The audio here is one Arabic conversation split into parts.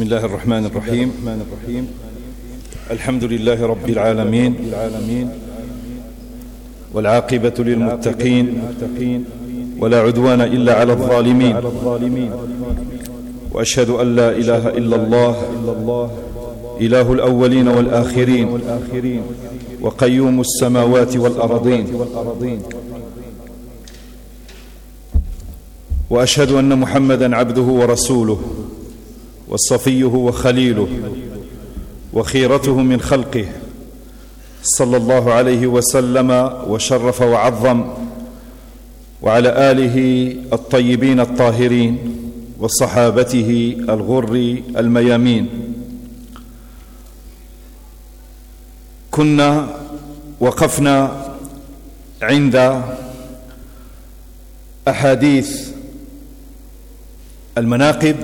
بسم الله الرحمن الرحيم الحمد لله رب العالمين والعاقبة للمتقين ولا عدوان إلا على الظالمين وأشهد أن لا إله إلا الله إله الأولين والآخرين وقيوم السماوات والأرضين وأشهد أن محمدا عبده ورسوله وصفيه وخليله وخيرته من خلقه صلى الله عليه وسلم وشرف وعظم وعلى آله الطيبين الطاهرين وصحابته الغر الميامين. كنا وقفنا عند أحاديث المناقب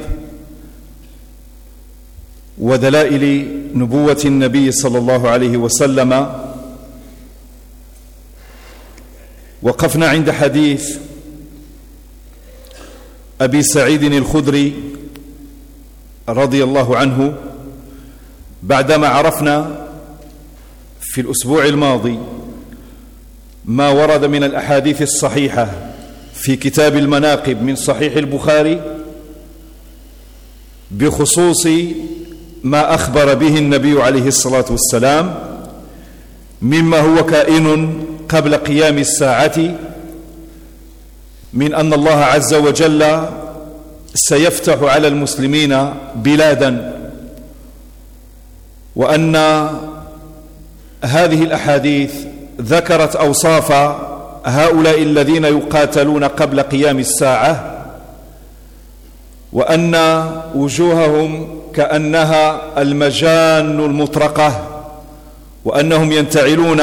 ودلائل نبوة النبي صلى الله عليه وسلم. وقفنا عند حديث أبي سعيد الخدري رضي الله عنه بعدما عرفنا في الأسبوع الماضي ما ورد من الأحاديث الصحيحة في كتاب المناقب من صحيح البخاري بخصوص ما أخبر به النبي عليه الصلاة والسلام مما هو كائن قبل قيام الساعة من أن الله عز وجل سيفتح على المسلمين بلادا وأن هذه الأحاديث ذكرت أوصاف هؤلاء الذين يقاتلون قبل قيام الساعة وأن وجوههم كأنها المجان المطرقة وأنهم ينتعلون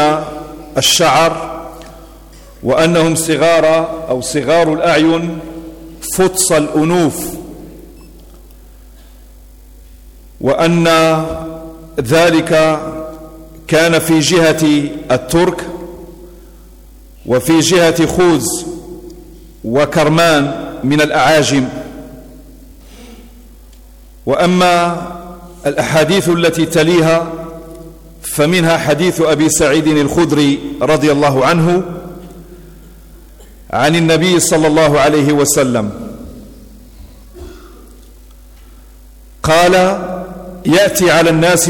الشعر وأنهم صغار أو صغار الأعين فطس الأنوف. وأن ذلك كان في جهة الترك وفي جهة خوز وكرمان من الأعاجم. وأما الأحاديث التي تليها فمنها حديث أبي سعيد الخدري رضي الله عنه عن النبي صلى الله عليه وسلم. قال يأتي على الناس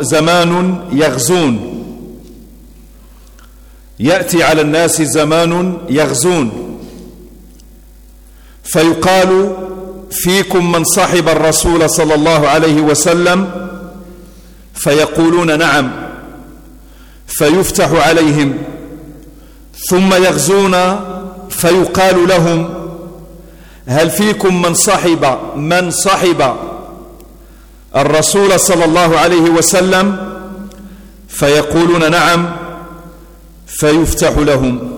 زمان يغزون. يأتي على الناس زمان يغزون. فيقال فيكم من صحب الرسول صلى الله عليه وسلم فيقولون نعم فيفتح عليهم ثم يغزون فيقال لهم هل فيكم من صحب من صحب الرسول صلى الله عليه وسلم؟ فيقولون نعم فيفتح لهم.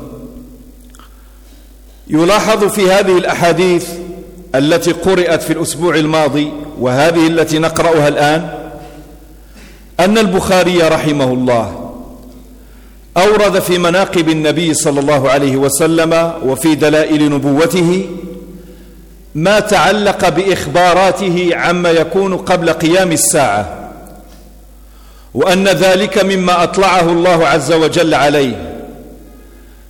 يلاحظ في هذه الأحاديث التي قرأت في الأسبوع الماضي وهذه التي نقرأها الآن أن البخاري رحمه الله أورد في مناقب النبي صلى الله عليه وسلم وفي دلائل نبوته ما تعلق بإخباراته عما يكون قبل قيام الساعة وأن ذلك مما أطلعه الله عز وجل عليه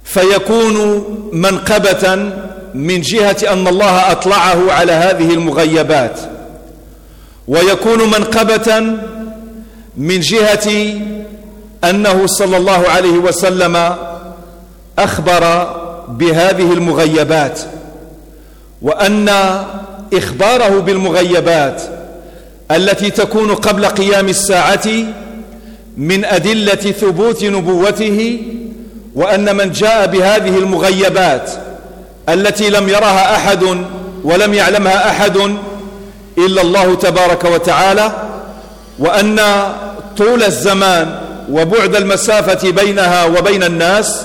فيكون منقبة من جهة أن الله أطلعه على هذه المغيبات ويكون منقبة من جهة أنه صلى الله عليه وسلم أخبر بهذه المغيبات وأن إخباره بالمغيبات التي تكون قبل قيام الساعة من أدلة ثبوت نبوته وأن من جاء بهذه المغيبات التي لم يرها أحد ولم يعلمها أحد إلا الله تبارك وتعالى وأن طول الزمان وبعد المسافة بينها وبين الناس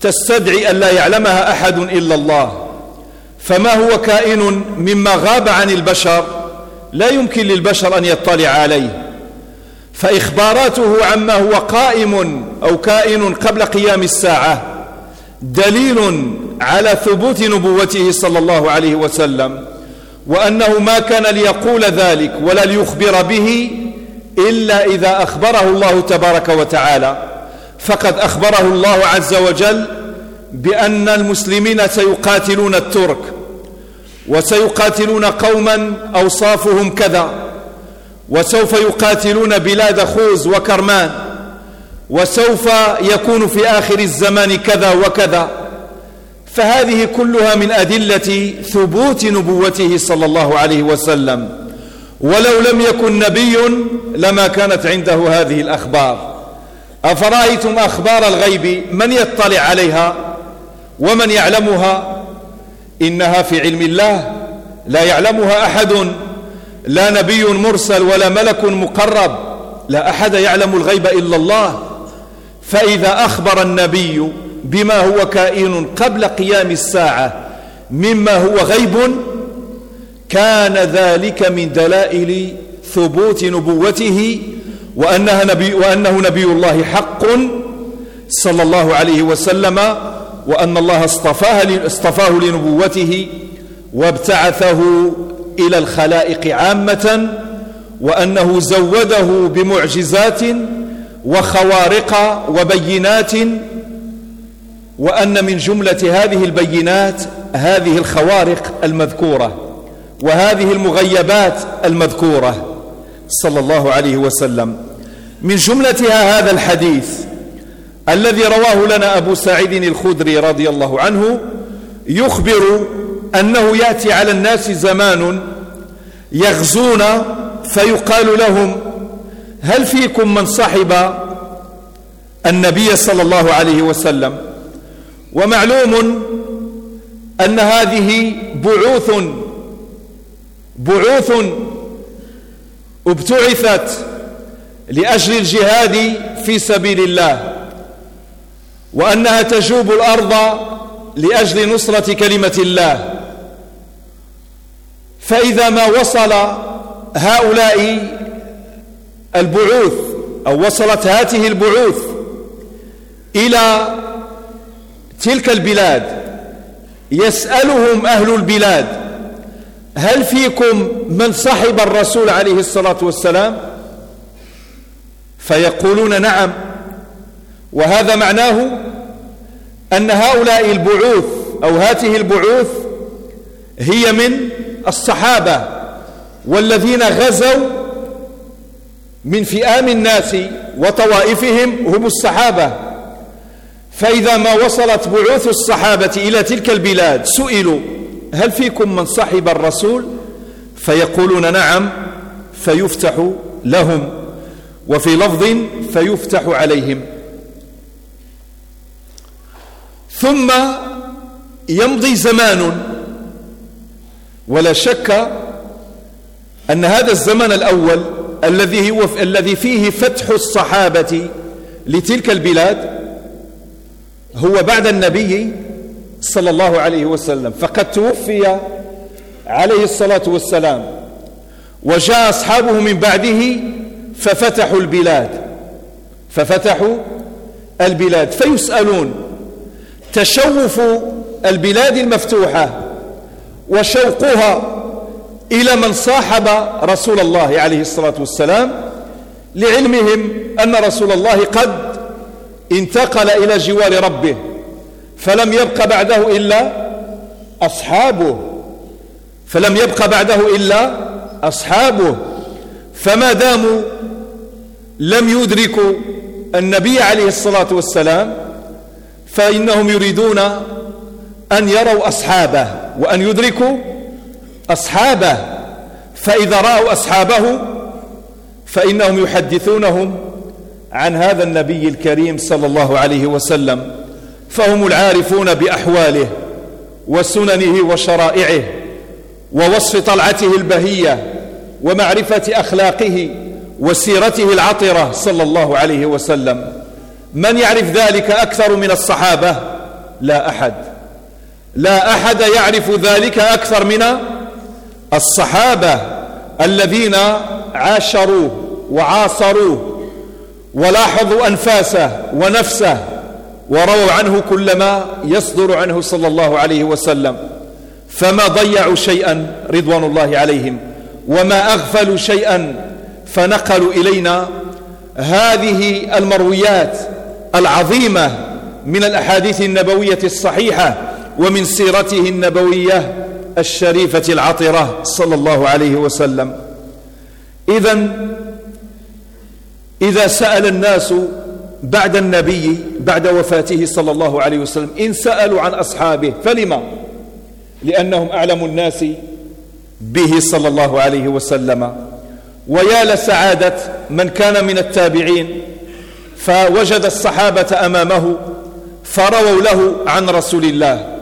تستدعي أن لا يعلمها أحد إلا الله. فما هو كائن مما غاب عن البشر لا يمكن للبشر أن يطلع عليه. فإخباراته عما هو قائم أو كائن قبل قيام الساعة دليل على ثبوت نبوته صلى الله عليه وسلم وأنه ما كان ليقول ذلك ولا ليخبر به إلا إذا أخبره الله تبارك وتعالى. فقد أخبره الله عز وجل بأن المسلمين سيقاتلون الترك وسيقاتلون قوما أوصافهم كذا وسوف يقاتلون بلاد خوز وكرمان وسوف يكون في آخر الزمان كذا وكذا. فهذه كلها من أدلة ثبوت نبوته صلى الله عليه وسلم. ولو لم يكن نبي لما كانت عنده هذه الأخبار. أفرأيتم أخبار الغيب؟ من يطلع عليها؟ ومن يعلمها؟ إنها في علم الله لا يعلمها أحد. لا نبي مرسل ولا ملك مقرب. لا أحد يعلم الغيب إلا الله. فإذا أخبر النبي بما هو كائن قبل قيام الساعة مما هو غيب كان ذلك من دلائل ثبوت نبوته وأنها نبي وأنه نبي الله حق صلى الله عليه وسلم وأن الله اصطفاه, اصطفاه لنبوته وابتعثه إلى الخلائق عامة وأنه زوده بمعجزات وخوارق وبينات وأن من جملة هذه البينات هذه الخوارق المذكورة وهذه المغيبات المذكورة صلى الله عليه وسلم. من جملتها هذا الحديث الذي رواه لنا أبو سعيد الخدري رضي الله عنه يخبر أنه يأتي على الناس زمان يغزون فيقال لهم هل فيكم من صحب النبي صلى الله عليه وسلم؟ ومعلوم أن هذه بعوث بعوث ابتعثت لأجل الجهاد في سبيل الله وأنها تجوب الأرض لأجل نصرة كلمة الله. فإذا ما وصل هؤلاء البعوث أو وصلت هذه البعوث إلى تلك البلاد يسألهم أهل البلاد هل فيكم من صحب الرسول عليه الصلاة والسلام؟ فيقولون نعم. وهذا معناه أن هؤلاء البعوث أو هذه البعوث هي من الصحابة والذين غزوا من فئام الناس وطوائفهم هم الصحابة. فإذا ما وصلت بعوث الصحابة إلى تلك البلاد سئلوا هل فيكم من صحب الرسول؟ فيقولون نعم فيفتح لهم وفي لفظ فيفتح عليهم. ثم يمضي زمان ولا شك أن هذا الزمن الأول الذي هو الذي فيه فتح الصحابة لتلك البلاد هو بعد النبي صلى الله عليه وسلم. فقد توفي عليه الصلاة والسلام. وجاء أصحابه من بعده ففتحوا البلاد. ففتحوا البلاد. فيسألون تشوف البلاد المفتوحة وشوقها إلى من صاحب رسول الله عليه الصلاة والسلام لعلمهم أن رسول الله قد انتقل إلى جوار ربه فلم يبق بعده إلا أصحابه فلم يبق بعده إلا أصحابه. فما داموا لم يدركوا النبي عليه الصلاة والسلام فإنهم يريدون أن يروا أصحابه وأن يدركوا أصحابه. فإذا رأوا أصحابه فإنهم يحدثونهم عن هذا النبي الكريم صلى الله عليه وسلم فهم العارفون بأحواله وسننه وشرائعه ووصف طلعته البهية ومعرفة أخلاقه وسيرته العطرة صلى الله عليه وسلم. من يعرف ذلك أكثر من الصحابة؟ لا أحد. لا أحد يعرف ذلك أكثر من الصحابة الذين عاشروه وعاصروه ولاحظوا أنفاسه ونفسه ورووا عنه كل ما يصدر عنه صلى الله عليه وسلم. فما ضيعوا شيئا رضوان الله عليهم وما أغفلوا شيئا فنقلوا إلينا. هذه المرويات العظيمة من الأحاديث النبوية الصحيحة ومن سيرته النبوية الشريفة العطرة صلى الله عليه وسلم. إذا إذا سأل الناس بعد النبي بعد وفاته صلى الله عليه وسلم إن سألوا عن أصحابه فلما؟ لأنهم أعلم الناس به صلى الله عليه وسلم. ويا لسعادة من كان من التابعين فوجد الصحابة أمامه فرووا له عن رسول الله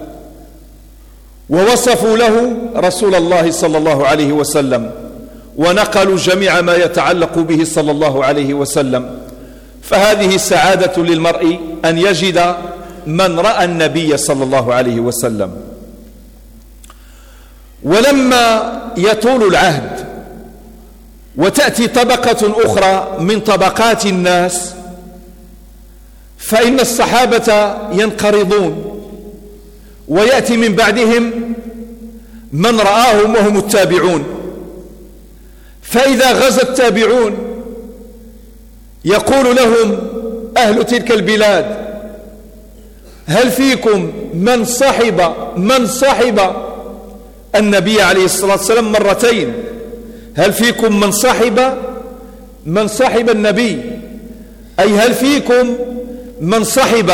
ووصفوا له رسول الله صلى الله عليه وسلم. ونقلوا جميع ما يتعلق به صلى الله عليه وسلم. فهذه سعادة للمرء أن يجد من رأى النبي صلى الله عليه وسلم. ولما يطول العهد وتأتي طبقة أخرى من طبقات الناس فإن الصحابة ينقرضون ويأتي من بعدهم من رآهم وهم التابعون. فإذا غزا التابعون يقول لهم أهل تلك البلاد هل فيكم من صحب من صحب النبي عليه الصلاة والسلام مرتين؟ هل فيكم من صحب من صحب النبي؟ أي هل فيكم من صحب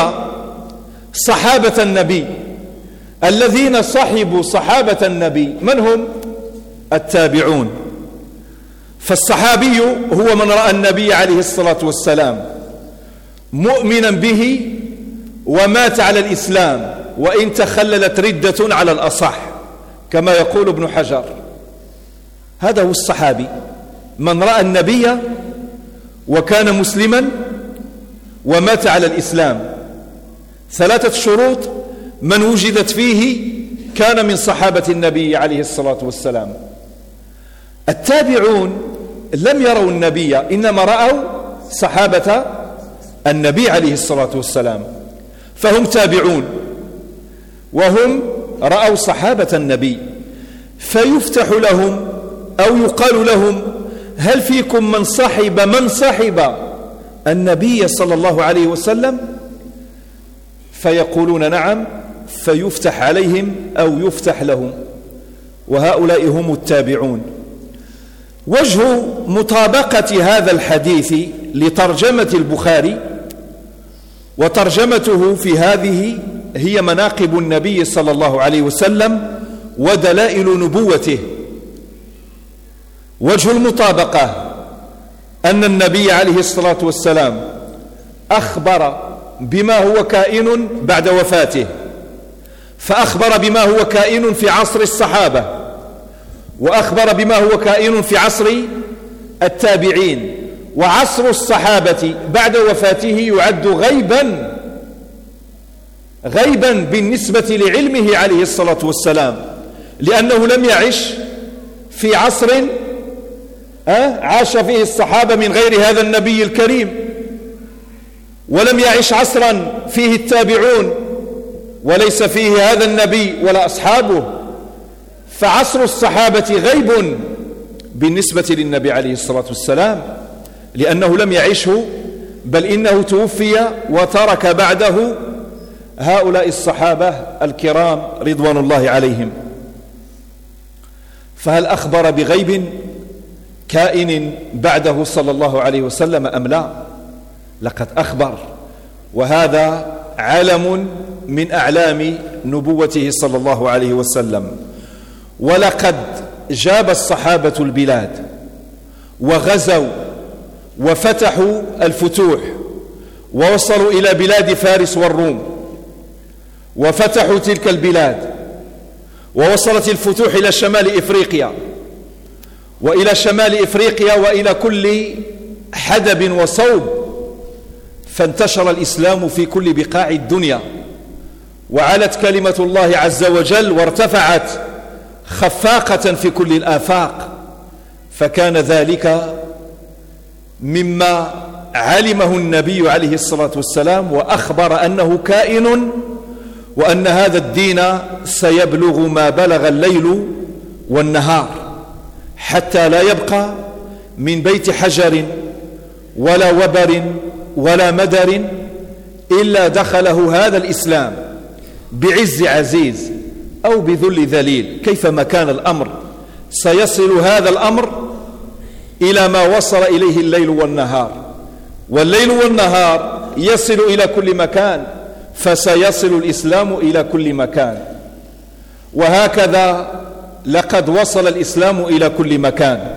صحابة النبي؟ الذين صحبوا صحابة النبي من هم؟ التابعون. فالصحابي هو من رأى النبي عليه الصلاة والسلام مؤمنا به ومات على الإسلام وإن تخللت ردة على الأصح كما يقول ابن حجر. هذا هو الصحابي. من رأى النبي وكان مسلما ومات على الإسلام. ثلاثة شروط من وجدت فيه كان من صحابة النبي عليه الصلاة والسلام. التابعون لم يروا النبي إنما رأوا صحابة النبي عليه الصلاة والسلام. فهم تابعون وهم رأوا صحابة النبي. فيفتح لهم أو يقال لهم هل فيكم من صحب من صحب النبي صلى الله عليه وسلم؟ فيقولون نعم فيفتح عليهم أو يفتح لهم. وهؤلاء هم التابعون. وجه مطابقة هذا الحديث لترجمة البخاري وترجمته في هذه هي مناقب النبي صلى الله عليه وسلم ودلائل نبوته. وجه المطابقة أن النبي عليه الصلاة والسلام أخبر بما هو كائن بعد وفاته فأخبر بما هو كائن في عصر الصحابة. وأخبر بما هو كائن في عصر التابعين. وعصر الصحابة بعد وفاته يعد غيبا غيبا بالنسبة لعلمه عليه الصلاة والسلام. لأنه لم يعش في عصر عاش فيه الصحابة من غير هذا النبي الكريم. ولم يعش عصرا فيه التابعون وليس فيه هذا النبي ولا أصحابه. فعصر الصحابة غيب بالنسبة للنبي عليه الصلاة والسلام لأنه لم يعشه بل إنه توفي وترك بعده هؤلاء الصحابة الكرام رضوان الله عليهم. فهل أخبر بغيب كائن بعده صلى الله عليه وسلم أم لا؟ لقد أخبر وهذا علم من أعلام نبوته صلى الله عليه وسلم. ولقد جاب الصحابة البلاد وغزوا وفتحوا الفتوح ووصلوا إلى بلاد فارس والروم وفتحوا تلك البلاد ووصلت الفتوح إلى شمال إفريقيا وإلى شمال إفريقيا وإلى كل حدب وصوب فانتشر الإسلام في كل بقاع الدنيا وعلت كلمة الله عز وجل وارتفعت خفاقة في كل الآفاق. فكان ذلك مما علمه النبي عليه الصلاة والسلام وأخبر أنه كائن وأن هذا الدين سيبلغ ما بلغ الليل والنهار حتى لا يبقى من بيت حجر ولا وبر ولا مدر إلا دخله هذا الإسلام بعز عزيز. أو بذل ذليل. كيفما كان الأمر؟ سيصل هذا الأمر إلى ما وصل إليه الليل والنهار. والليل والنهار يصل إلى كل مكان فسيصل الإسلام إلى كل مكان. وهكذا لقد وصل الإسلام إلى كل مكان.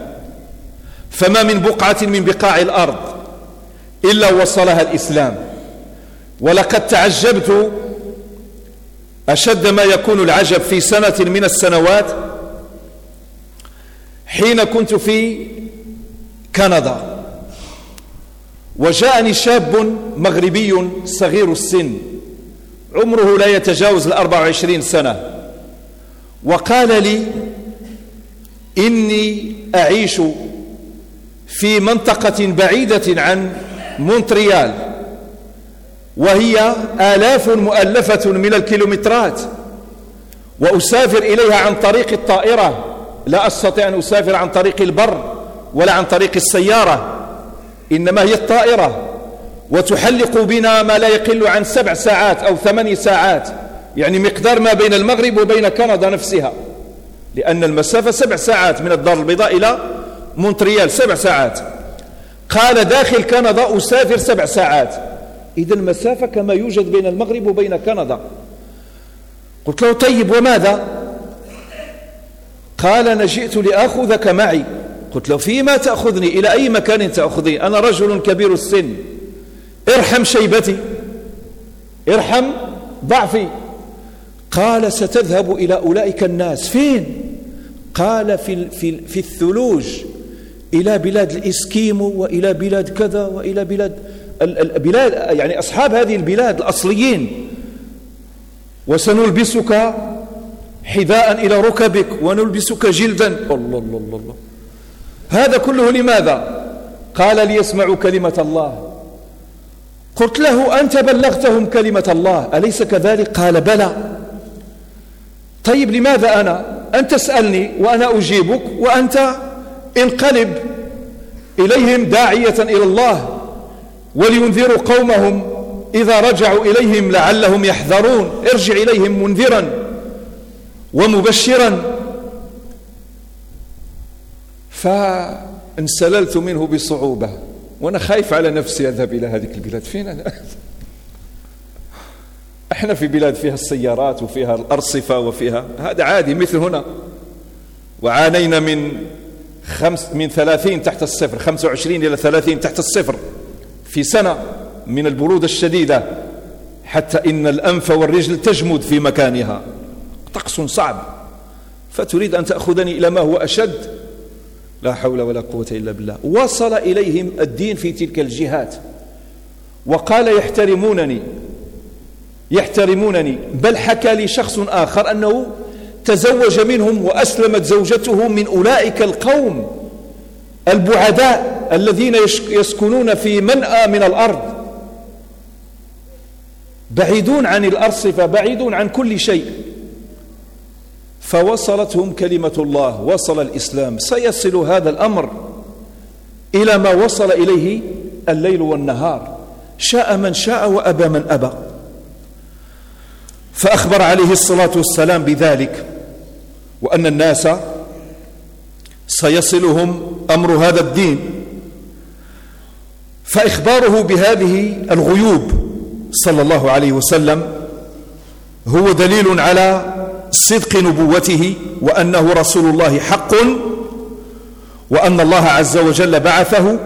فما من بقعة من بقاع الأرض إلا وصلها الإسلام. ولقد تعجبت أشد ما يكون العجب في سنة من السنوات حين كنت في كندا. وجاءني شاب مغربي صغير السن. عمره لا يتجاوز الأربع وعشرين سنة. وقال لي إني أعيش في منطقة بعيدة عن مونتريال. وهي آلاف مؤلفة من الكيلومترات. وأسافر إليها عن طريق الطائرة. لا أستطيع أن أسافر عن طريق البر ولا عن طريق السيارة. إنما هي الطائرة. وتحلق بنا ما لا يقل عن سبع ساعات أو ثماني ساعات. يعني مقدار ما بين المغرب وبين كندا نفسها. لأن المسافة سبع ساعات من الدار البيضاء إلى مونتريال سبع ساعات. قال داخل كندا أسافر سبع ساعات. إذا المسافة كما يوجد بين المغرب وبين كندا. قلت له طيب وماذا؟ قال أنا جئت لأخذك معي. قلت له فيما تأخذني؟ إلى أي مكان تأخذني؟ أنا رجل كبير السن. ارحم شيبتي. ارحم ضعفي. قال ستذهب إلى أولئك الناس. فين؟ قال في, في, في الثلوج. إلى بلاد الإسكيمو وإلى بلاد كذا وإلى بلاد البلاد يعني أصحاب هذه البلاد الأصليين. وسنلبسك حذاء إلى ركبك ونلبسك جلدا. الله الله الله, الله. هذا كله لماذا؟ قال ليسمعوا كلمة الله. قلت له أنت بلغتهم كلمة الله أليس كذلك؟ قال بلى. طيب لماذا أنا؟ أنت تسألني وأنا أجيبك وأنت انقلب إليهم داعية إلى الله. ولينذروا قومهم إذا رجعوا إليهم لعلهم يحذرون. ارجع إليهم منذرا ومبشرا. فانسللت منه بصعوبة وأنا خايف على نفسي أذهب إلى هذه البلاد. فين أنا؟ إحنا في بلاد فيها السيارات وفيها الأرصفة وفيها هذا عادي مثل هنا. وعانينا من خمس من ثلاثين تحت الصفر خمسة وعشرين إلى ثلاثين تحت الصفر. في سنة من البرودة الشديدة حتى إن الأنف والرجل تجمد في مكانها. طقس صعب. فتريد أن تأخذني إلى ما هو أشد؟ لا حول ولا قوة إلا بالله. وصل إليهم الدين في تلك الجهات. وقال يحترمونني. يحترمونني. بل حكى لي شخص آخر أنه تزوج منهم وأسلمت زوجته من أولئك القوم. البعداء الذين يسكنون في منأى من الأرض. بعيدون عن الأرصفة بعيدون عن كل شيء. فوصلتهم كلمة الله وصل الإسلام. سيصل هذا الأمر إلى ما وصل إليه الليل والنهار. شاء من شاء وأبى من أبى. فأخبر عليه الصلاة والسلام بذلك وأن الناس سيصلهم أمر هذا الدين. فإخباره بهذه الغيوب صلى الله عليه وسلم هو دليل على صدق نبوته وأنه رسول الله حق وأن الله عز وجل بعثه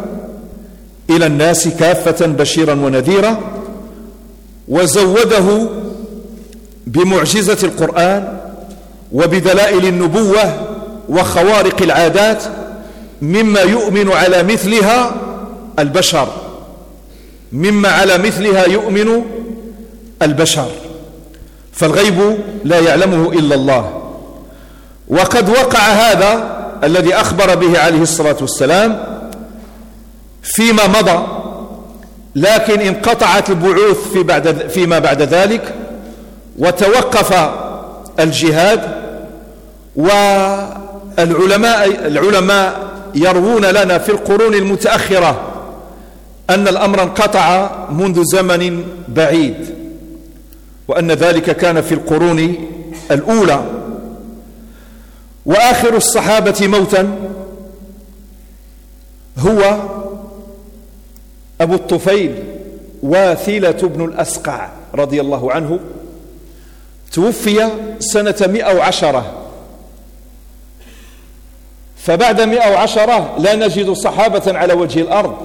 إلى الناس كافة بشيرا ونذيرا وزوده بمعجزة القرآن وبدلائل النبوة وخوارق العادات مما يؤمن على مثلها البشر. مما على مثلها يؤمن البشر. فالغيب لا يعلمه إلا الله. وقد وقع هذا الذي أخبر به عليه الصلاة والسلام فيما مضى لكن انقطعت البعوث في بعد فيما بعد ذلك وتوقف الجهاد والعلماء العلماء يروون لنا في القرون المتأخرة أن الأمر انقطع منذ زمن بعيد وأن ذلك كان في القرون الأولى. وآخر الصحابة موتا هو أبو الطفيل واثلة بن الأسقع رضي الله عنه توفي سنة مئة وعشرة. فبعد مئة وعشرة لا نجد صحابة على وجه الأرض.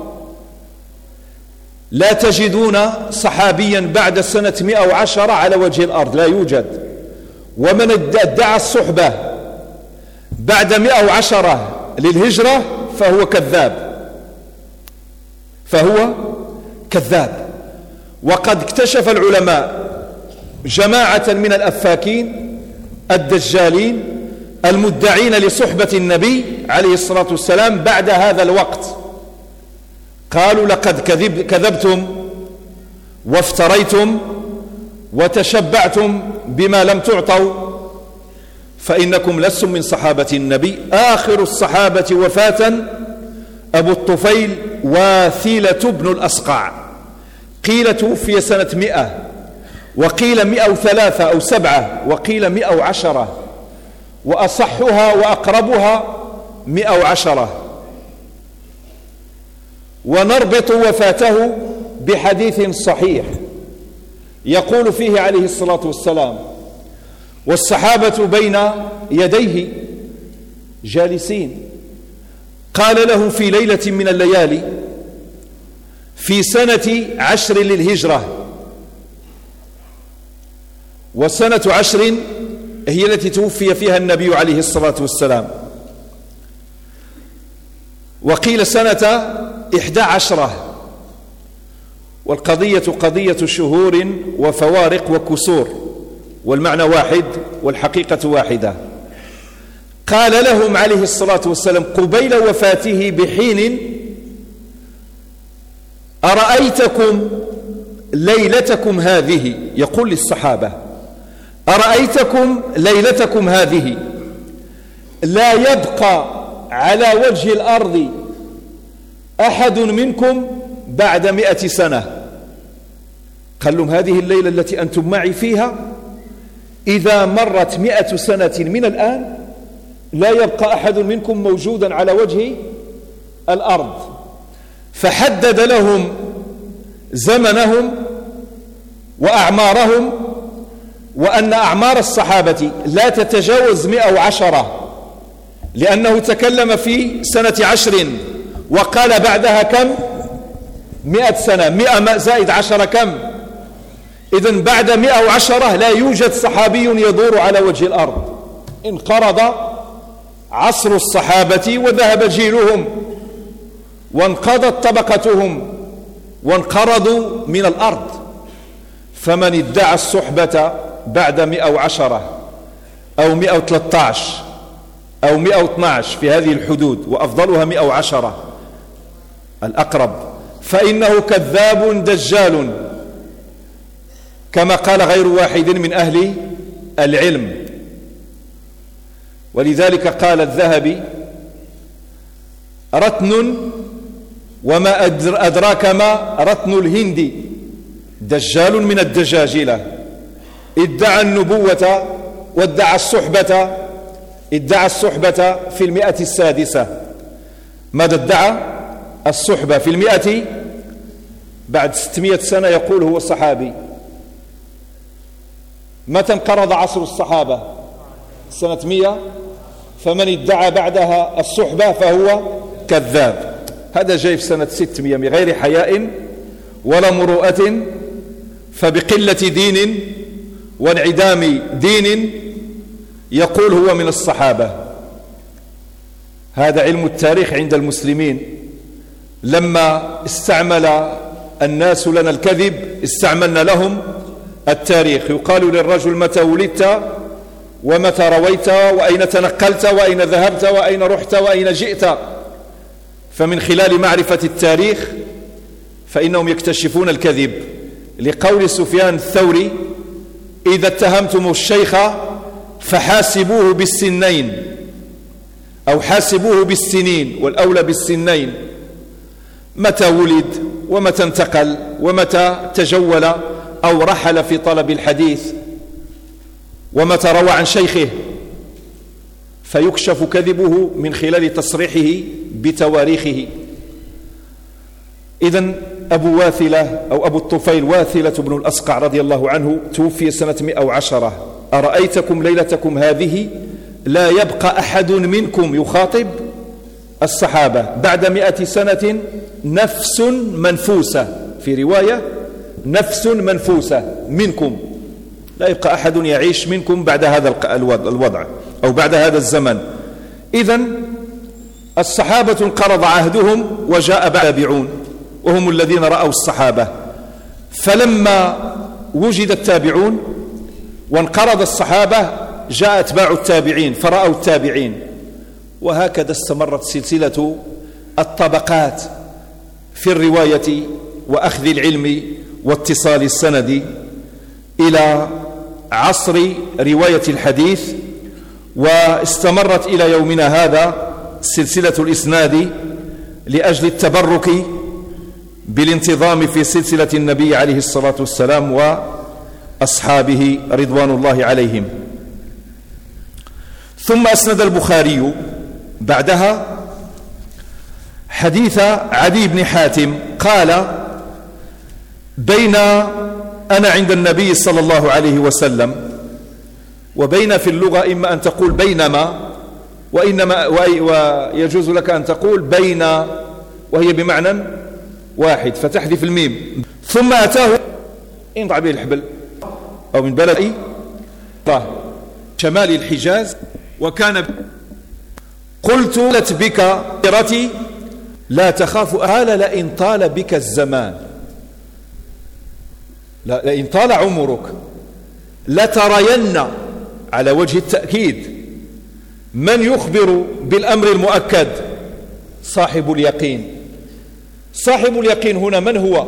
لا تجدون صحابيا بعد سنة مئة وعشرة على وجه الأرض لا يوجد. ومن ادعى الصحبة بعد مئة وعشرة للهجرة فهو كذاب. فهو كذاب. وقد اكتشف العلماء جماعة من الأفاكين الدجالين المدعين لصحبة النبي عليه الصلاة والسلام بعد هذا الوقت. قالوا لقد كذب كذبتم وافتريتم وتشبعتم بما لم تعطوا فإنكم لستم من صحابة النبي. آخر الصحابة وفاة أبو الطفيل واثيلة بن الأسقع. قيل توفي سنة مئة وقيل مئة وثلاثة أو سبعة وقيل مئة وعشرة. وأصحها وأقربها مئة وعشرة. ونربط وفاته بحديث صحيح يقول فيه عليه الصلاة والسلام والصحابة بين يديه جالسين. قال لهم في ليلة من الليالي في سنة عشر للهجرة. وسنة عشر هي التي توفي فيها النبي عليه الصلاة والسلام. وقيل سنة إحدى عشرة. والقضية قضية شهور وفوارق وكسور والمعنى واحد والحقيقة واحدة. قال لهم عليه الصلاة والسلام قبيل وفاته بحين أرأيتكم ليلتكم هذه؟ يقول للصحابة أرأيتكم ليلتكم هذه؟ لا يبقى على وجه الأرض أحد منكم بعد مئة سنة. قال لهم هذه الليلة التي أنتم معي فيها إذا مرت مئة سنة من الآن لا يبقى أحد منكم موجودا على وجه الأرض. فحدد لهم زمنهم وأعمارهم وأن أعمار الصحابة لا تتجاوز مئة وعشرة لأنه تكلم في سنة عشر وقال بعدها كم؟ مئة سنة مئة زائد عشرة كم؟ إذن بعد مئة وعشرة لا يوجد صحابي يدور على وجه الأرض. انقرض عصر الصحابة وذهب جيلهم وانقضت طبقتهم وانقرضوا من الأرض. فمن ادعى الصحبة بعد مئة وعشرة أو مئة وثلاثة أو مئة واثناش في هذه الحدود وأفضلها مئة وعشرة. الأقرب. فإنه كذاب دجال كما قال غير واحد من أهل العلم. ولذلك قال الذهبي رتن وما أدراك ما رتن الهندي دجال من الدجاجلة ادعى النبوة وادعى الصحبة ادعى الصحبة في المئة السادسة. ماذا ادعى؟ الصحبة في المئة بعد ستمائة سنة يقول هو صحابي متى انقرض عصر الصحابة؟ سنة مئة. فمن ادعى بعدها الصحبة فهو كذاب. هذا جاي في سنة ستمائة من غير حياء ولا مروءة فبقلة دين وانعدام دين يقول هو من الصحابة. هذا علم التاريخ عند المسلمين. لما استعمل الناس لنا الكذب استعملنا لهم التاريخ. يقال للرجل متى ولدت ومتى رويت وأين تنقلت وأين ذهبت وأين رحت وأين جئت. فمن خلال معرفة التاريخ فإنهم يكتشفون الكذب. لقول سفيان الثوري إذا اتهمتم الشيخ فحاسبوه بالسنين أو حاسبوه بالسنين والأولى بالسنين. متى ولد ومتى انتقل ومتى تجول أو رحل في طلب الحديث ومتى روى عن شيخه فيكشف كذبه من خلال تصريحه بتواريخه. إذا أبو واثلة أو أبو الطفيل واثلة بن الأسقع رضي الله عنه توفي سنة 110 أرأيتكم ليلتكم هذه؟ لا يبقى أحد منكم يخاطب الصحابة. بعد مئة سنة نفس منفوسة. في رواية نفس منفوسة منكم. لا يبقى أحد يعيش منكم بعد هذا الوضع أو بعد هذا الزمن. إذا الصحابة انقرض عهدهم وجاء بعون وهم الذين رأوا الصحابة. فلما وجد التابعون وانقرض الصحابة جاء أتباع التابعين فرأوا التابعين. وهكذا استمرت سلسلة الطبقات في الرواية وأخذ العلم واتصال السند إلى عصر رواية الحديث. واستمرت إلى يومنا هذا سلسلة الإسناد لأجل التبرك بالانتظام في سلسلة النبي عليه الصلاة والسلام وأصحابه رضوان الله عليهم. ثم أسند البخاري بعدها حديث عدي بن حاتم قال بين أنا عند النبي صلى الله عليه وسلم وبين في اللغة إما أن تقول بينما وإنما ويجوز لك أن تقول بين وهي بمعنى واحد فتحذف الميم. ثم أتاه. انضع به الحبل. أو من بلد شمال الحجاز. وكان قلت لت بك رتي لا تخاف قال لئن طال بك الزمان. لئن طال عمرك. لترين على وجه التأكيد. من يخبر بالأمر المؤكد؟ صاحب اليقين. صاحب اليقين هنا من هو؟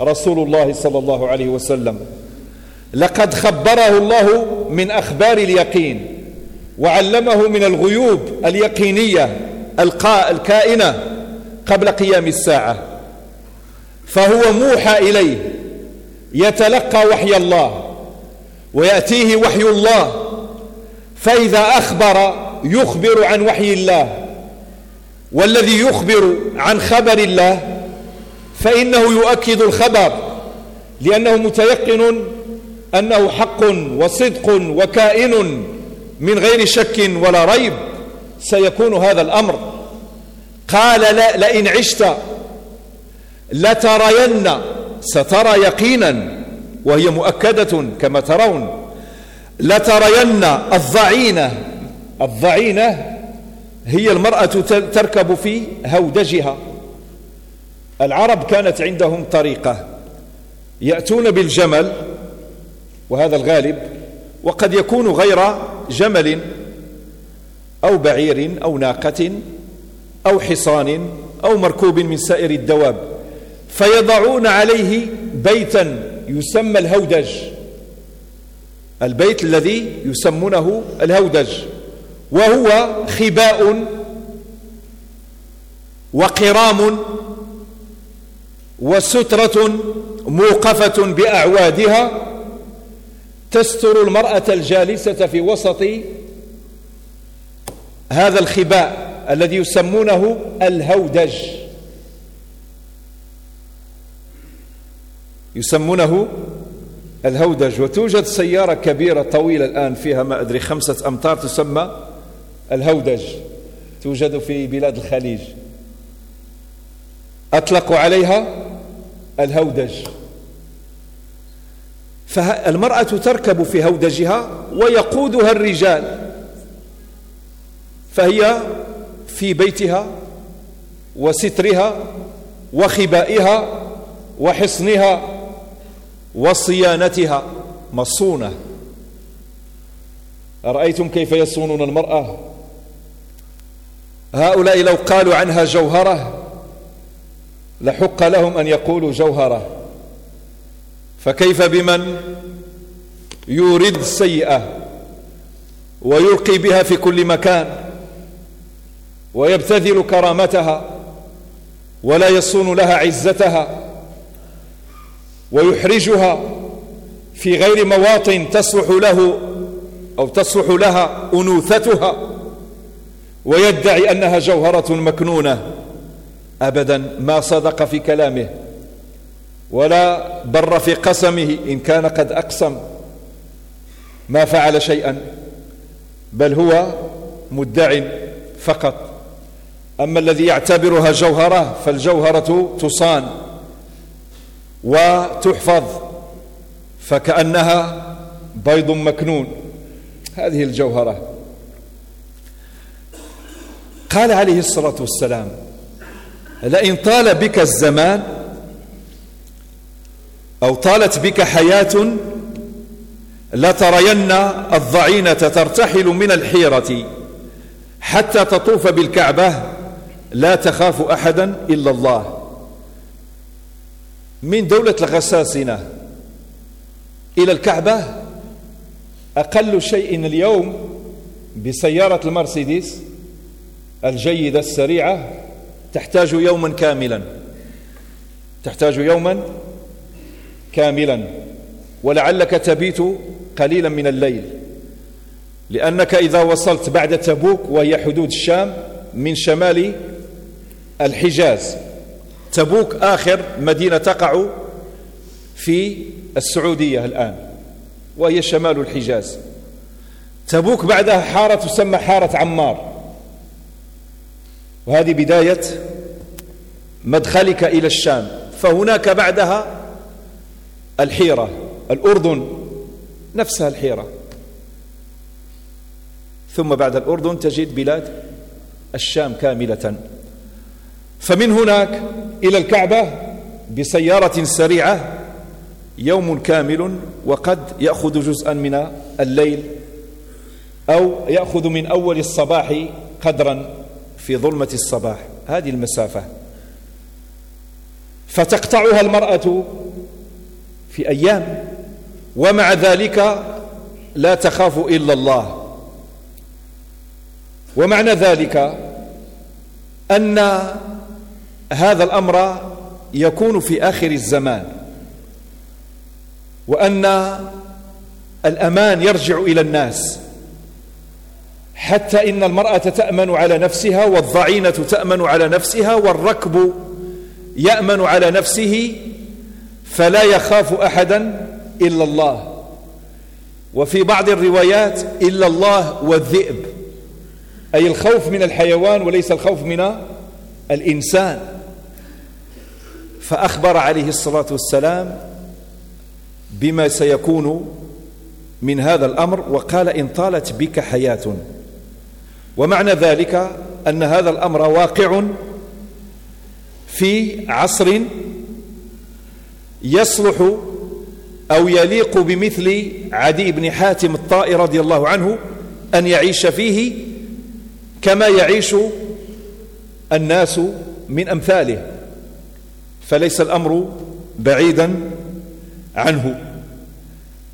رسول الله صلى الله عليه وسلم. لقد خبره الله من أخبار اليقين وعلمه من الغيوب اليقينية الكائنة قبل قيام الساعة. فهو موحى إليه يتلقى وحي الله ويأتيه وحي الله فإذا أخبر يخبر عن وحي الله. والذي يخبر عن خبر الله فإنه يؤكد الخبر لأنه متيقن أنه حق وصدق وكائن من غير شك ولا ريب سيكون هذا الأمر. قال لا لئن عشت لترين سترى يقينا وهي مؤكدة كما ترون لترين الضعينة الضعينة هي المرأة تركب في هودجها. العرب كانت عندهم طريقة. يأتون بالجمل وهذا الغالب وقد يكون غير جمل أو بعير أو ناقة أو حصان أو مركوب من سائر الدواب. فيضعون عليه بيتا يسمى الهودج. البيت الذي يسمونه الهودج. وهو خباء وقرام وسترة موقفة بأعوادها تستر المرأة الجالسة في وسط هذا الخباء الذي يسمونه الهودج. يسمونه الهودج. وتوجد سيارة كبيرة طويلة الآن فيها ما أدري خمسة أمتار تسمى الهودج توجد في بلاد الخليج. أطلقوا عليها الهودج. فالمرأة تركب في هودجها ويقودها الرجال. فهي في بيتها وسترها وخبائها وحصنها وصيانتها. مصونة. أرأيتم كيف يصونون المرأة؟ هؤلاء لو قالوا عنها جوهرة لحق لهم أن يقولوا جوهرة. فكيف بمن يورد السيئة ويلقي بها في كل مكان ويبتذل كرامتها ولا يصون لها عزتها ويحرجها في غير مواطن تصلح له أو تصلح لها أنوثتها ويدعي أنها جوهرة مكنونة. أبدا ما صدق في كلامه ولا بر في قسمه إن كان قد أقسم. ما فعل شيئا بل هو مدع فقط. أما الذي يعتبرها جوهرة فالجوهرة تصان وتحفظ فكأنها بيض مكنون. هذه الجوهرة. قال عليه الصلاة والسلام لئن طال بك الزمان أو طالت بك حياة لترين الضعينة ترتحل من الحيرة. حتى تطوف بالكعبة لا تخاف أحدا إلا الله. من دولة الغساسنة إلى الكعبة أقل شيء اليوم بسيارة المرسيدس الجيدة السريعة تحتاج يوما كاملا. تحتاج يوما كاملا. ولعلك تبيت قليلا من الليل. لأنك إذا وصلت بعد تبوك وهي حدود الشام من شمال الحجاز. تبوك آخر مدينة تقع في السعودية الآن وهي شمال الحجاز. تبوك بعدها حارة تسمى حارة عمار. وهذه بداية مدخلك إلى الشام. فهناك بعدها الحيرة الأردن نفسها الحيرة. ثم بعد الأردن تجد بلاد الشام كاملة. فمن هناك إلى الكعبة بسيارة سريعة يوم كامل وقد يأخذ جزءا من الليل أو يأخذ من أول الصباح قدرا. في ظلمة الصباح هذه المسافة. فتقطعها المرأة في أيام ومع ذلك لا تخاف إلا الله. ومعنى ذلك أن هذا الأمر يكون في آخر الزمان وأن الأمان يرجع إلى الناس. حتى إن المرأة تأمن على نفسها والضعينة تأمن على نفسها والركب يأمن على نفسه فلا يخاف أحدا إلا الله. وفي بعض الروايات إلا الله والذئب أي الخوف من الحيوان وليس الخوف من الإنسان. فأخبر عليه الصلاة والسلام بما سيكون من هذا الأمر وقال إن طالت بك حياة. ومعنى ذلك أن هذا الأمر واقع في عصر يصلح أو يليق بمثل عدي بن حاتم الطائي رضي الله عنه أن يعيش فيه كما يعيش الناس من أمثاله فليس الأمر بعيدا عنه.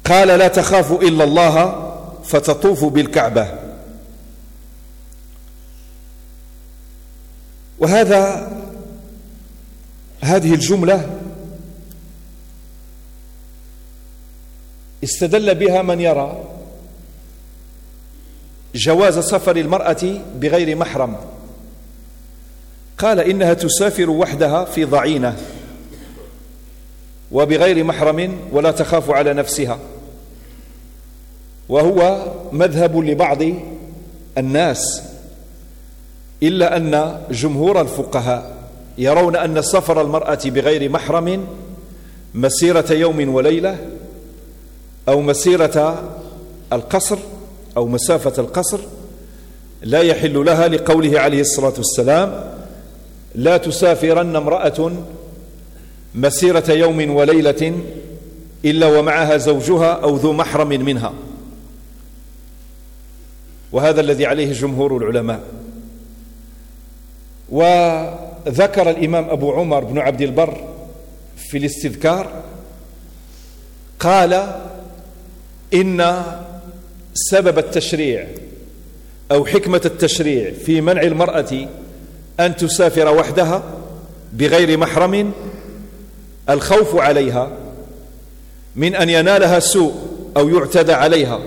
قال لا تخاف إلا الله فتطوف بالكعبة. وهذا هذه الجملة استدل بها من يرى جواز سفر المرأة بغير محرم. قال إنها تسافر وحدها في ضعينة وبغير محرم ولا تخاف على نفسها. وهو مذهب لبعض الناس. إلا أن جمهور الفقهاء يرون أن سفر المرأة بغير محرم مسيرة يوم وليلة أو مسيرة القصر أو مسافة القصر لا يحل لها لقوله عليه الصلاة والسلام لا تسافرن امرأة مسيرة يوم وليلة إلا ومعها زوجها أو ذو محرم منها. وهذا الذي عليه جمهور العلماء. وذكر الإمام أبو عمر بن عبد البر في الاستذكار قال إن سبب التشريع أو حكمة التشريع في منع المرأة أن تسافر وحدها بغير محرم الخوف عليها من أن ينالها سوء أو يعتدى عليها.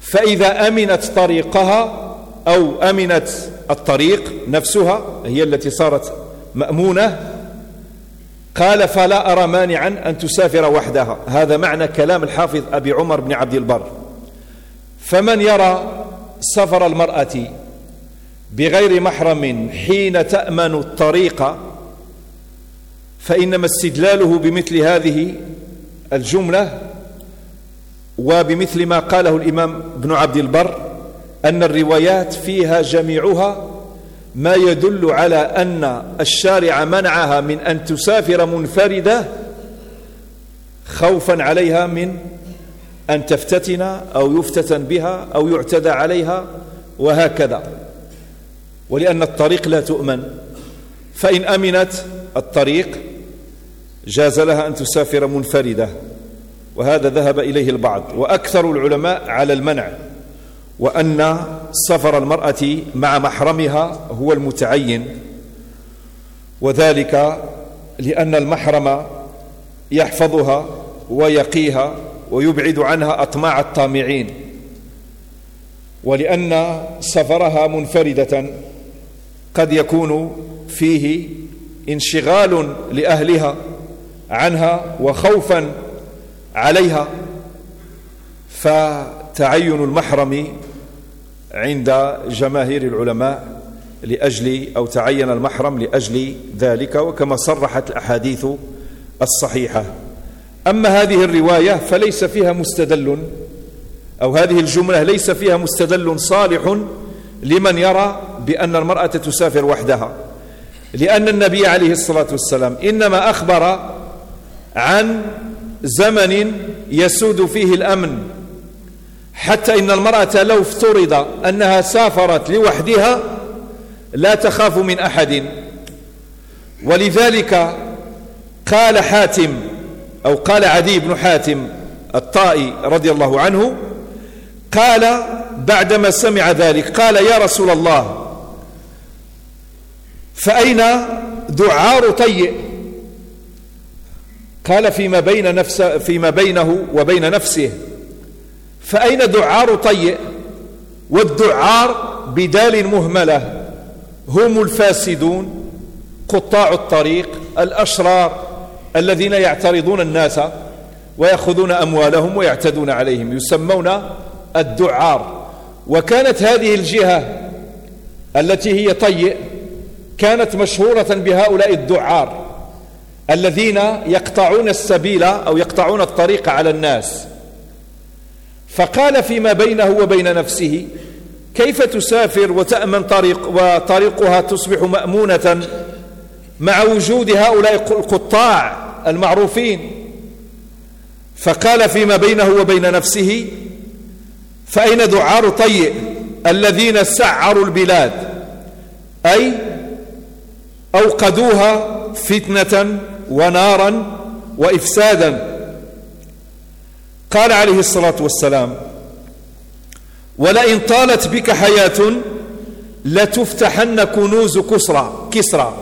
فإذا أمنت طريقها أو أمنت الطريق نفسها هي التي صارت مأمونة. قال فلا أرى مانعا أن تسافر وحدها. هذا معنى كلام الحافظ أبي عمر بن عبد البر. فمن يرى سفر المرأة بغير محرم حين تأمن الطريق فإنما استدلاله بمثل هذه الجملة وبمثل ما قاله الإمام ابن عبد البر أن الروايات فيها جميعها ما يدل على أن الشارع منعها من أن تسافر منفردة خوفا عليها من أن تفتتن أو يفتتن بها أو يعتدى عليها وهكذا. ولأن الطريق لا تؤمن. فإن أمنت الطريق جاز لها أن تسافر منفردة. وهذا ذهب إليه البعض. وأكثر العلماء على المنع. وأن سفر المرأة مع محرمها هو المتعين وذلك لأن المحرم يحفظها ويقيها ويبعد عنها أطماع الطامعين ولأن سفرها منفردة قد يكون فيه انشغال لأهلها عنها وخوفا عليها فتعين المحرم عند جماهير العلماء لأجل أو تعين المحرم لأجل ذلك وكما صرحت الأحاديث الصحيحة. أما هذه الرواية فليس فيها مستدل أو هذه الجملة ليس فيها مستدل صالح لمن يرى بأن المرأة تسافر وحدها. لأن النبي عليه الصلاة والسلام إنما أخبر عن زمن يسود فيه الأمن حتى إن المرأة لو افترض أنها سافرت لوحدها لا تخاف من أحد. ولذلك قال حاتم أو قال عدي بن حاتم الطائي رضي الله عنه قال بعدما سمع ذلك قال يا رسول الله فأين دعار طيء قال فيما بين نفس فيما بينه وبين نفسه. فأين دعار طيء؟ والدعار بدال مهملة. هم الفاسدون قطاع الطريق الأشرار الذين يعترضون الناس ويأخذون أموالهم ويعتدون عليهم. يسمون الدعار. وكانت هذه الجهة التي هي طيء كانت مشهورة بهؤلاء الدعار الذين يقطعون السبيل أو يقطعون الطريق على الناس. فقال فيما بينه وبين نفسه كيف تسافر وتأمن طريق وطريقها تصبح مأمونة مع وجود هؤلاء القطاع المعروفين؟ فقال فيما بينه وبين نفسه فأين دعار طيء الذين سعروا البلاد؟ أي أوقدوها فتنة ونارا وإفسادا. قال عليه الصلاة والسلام ولئن طالت بك حياة لتفتحن كنوز كسرى كسرى.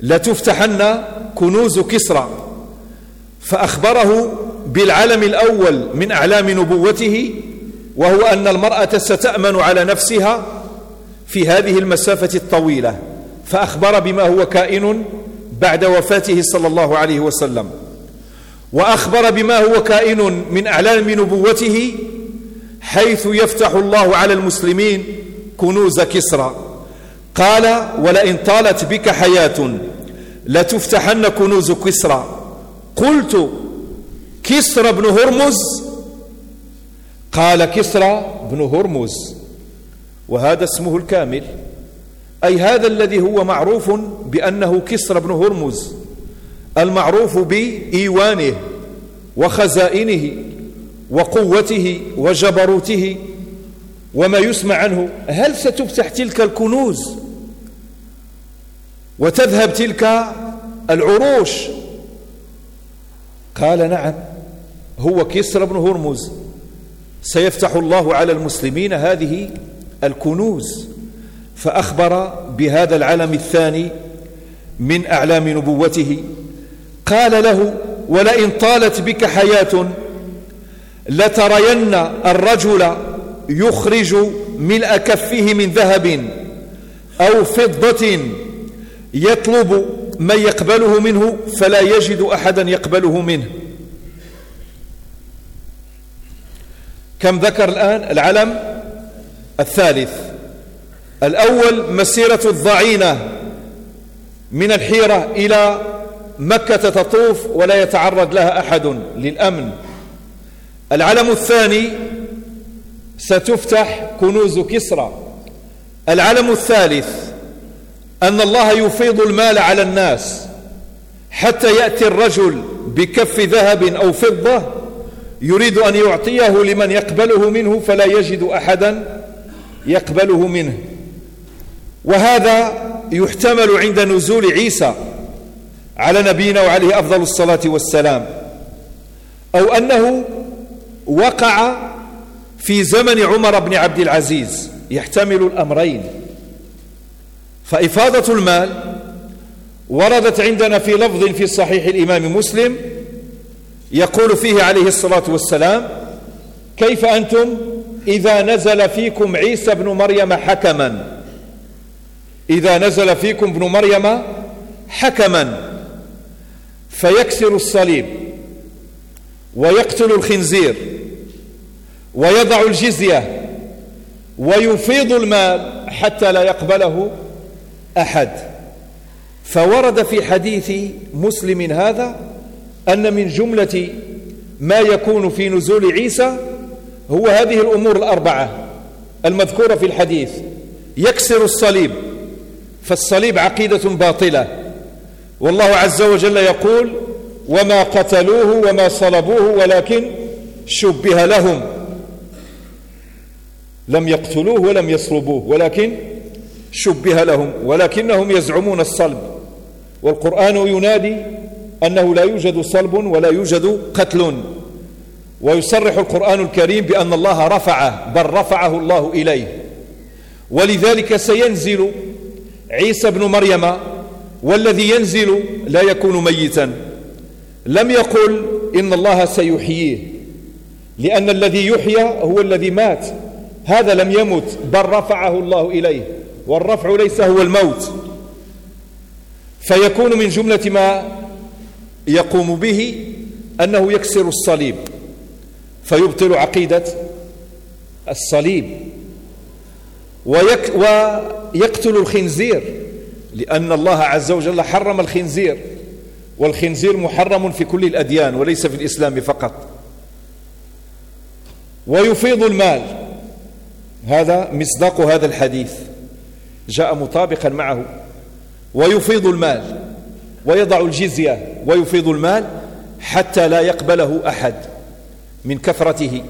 لتفتحن كنوز كسرى. فأخبره بالعلم الأول من أعلام نبوته وهو أن المرأة ستأمن على نفسها في هذه المسافة الطويلة. فأخبر بما هو كائن بعد وفاته صلى الله عليه وسلم. وأخبر بما هو كائن من أعلام نبوته حيث يفتح الله على المسلمين كنوز كسرى. قال ولئن طالت بك حياة لتفتحن كنوز كسرى. قلت كسرى بن هرمز؟ قال كسرى بن هرمز. وهذا اسمه الكامل. أي هذا الذي هو معروف بأنه كسرى بن هرمز. المعروف بإيوانه وخزائنه وقوته وجبروته وما يسمع عنه. هل ستفتح تلك الكنوز وتذهب تلك العروش؟ قال نعم هو كسرى بن هرمز. سيفتح الله على المسلمين هذه الكنوز. فأخبر بهذا العلم الثاني من أعلام نبوته قال له ولئن طالت بك حياة لترين الرجل يخرج ملء كفه من ذهب أو فضة يطلب من يقبله منه فلا يجد أحدا يقبله منه. كم ذكر الآن؟ العلم الثالث. الأول مسيرة الضعينة من الحيرة إلى مكة تطوف ولا يتعرض لها أحد للأمن. العلم الثاني ستفتح كنوز كسرى. العلم الثالث أن الله يفيض المال على الناس حتى يأتي الرجل بكف ذهب أو فضة يريد أن يعطيه لمن يقبله منه فلا يجد أحدا يقبله منه. وهذا يحتمل عند نزول عيسى على نبينا وعليه أفضل الصلاة والسلام. أو أنه وقع في زمن عمر بن عبد العزيز يحتمل الأمرين. فإفاضة المال وردت عندنا في لفظ في صحيح الإمام مسلم يقول فيه عليه الصلاة والسلام كيف أنتم إذا نزل فيكم عيسى بن مريم حكما؟ إذا نزل فيكم ابن مريم حكما. فيكسر الصليب ويقتل الخنزير ويضع الجزية ويفيض المال حتى لا يقبله أحد. فورد في حديث مسلم هذا أن من جملة ما يكون في نزول عيسى هو هذه الأمور الأربعة المذكورة في الحديث. يكسر الصليب فالصليب عقيدة باطلة. والله عز وجل يقول وما قتلوه وما صلبوه ولكن شبه لهم. لم يقتلوه ولم يصلبوه ولكن شبه لهم ولكنهم يزعمون الصلب. والقرآن ينادي أنه لا يوجد صلب ولا يوجد قتل. ويصرح القرآن الكريم بأن الله رفعه بل رفعه الله إليه. ولذلك سينزل عيسى بن مريم والذي ينزل لا يكون ميتا. لم يقل إن الله سيحييه لأن الذي يحيى هو الذي مات. هذا لم يمت بل رفعه الله إليه والرفع ليس هو الموت. فيكون من جملة ما يقوم به أنه يكسر الصليب فيبطل عقيدة الصليب ويقتل الخنزير. لأن الله عز وجل حرم الخنزير والخنزير محرم في كل الأديان وليس في الإسلام فقط. ويفيض المال. هذا مصداق هذا الحديث. جاء مطابقا معه. ويفيض المال. ويضع الجزية. ويفيض المال حتى لا يقبله أحد من كثرته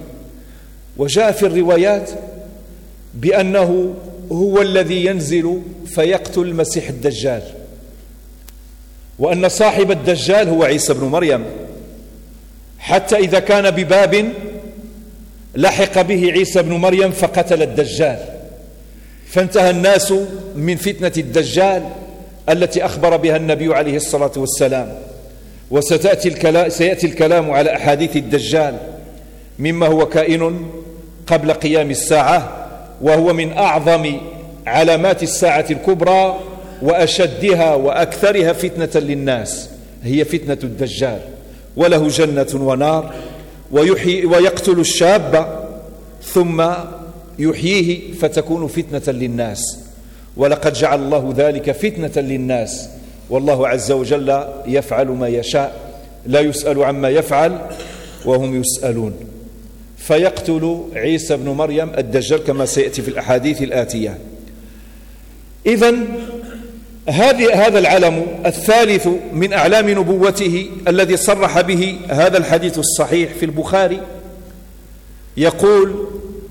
وجاء في الروايات بأنه هو الذي ينزل فيقتل المسيح الدجال. وأن صاحب الدجال هو عيسى بن مريم. حتى إذا كان بباب لحق به عيسى بن مريم فقتل الدجال. فانتهى الناس من فتنة الدجال التي أخبر بها النبي عليه الصلاة والسلام. وستأتي الكلام سيأتي الكلام على أحاديث الدجال. مما هو كائن قبل قيام الساعة. وهو من أعظم علامات الساعة الكبرى وأشدها وأكثرها فتنة للناس هي فتنة الدجال وله جنة ونار ويحيي ويقتل الشاب ثم يحييه فتكون فتنة للناس. ولقد جعل الله ذلك فتنة للناس. والله عز وجل يفعل ما يشاء لا يسأل عما يفعل وهم يسألون. فيقتل عيسى بن مريم الدجال كما سيأتي في الأحاديث الآتية. إذا هذه هذا العلم الثالث من أعلام نبوته الذي صرح به هذا الحديث الصحيح في البخاري. يقول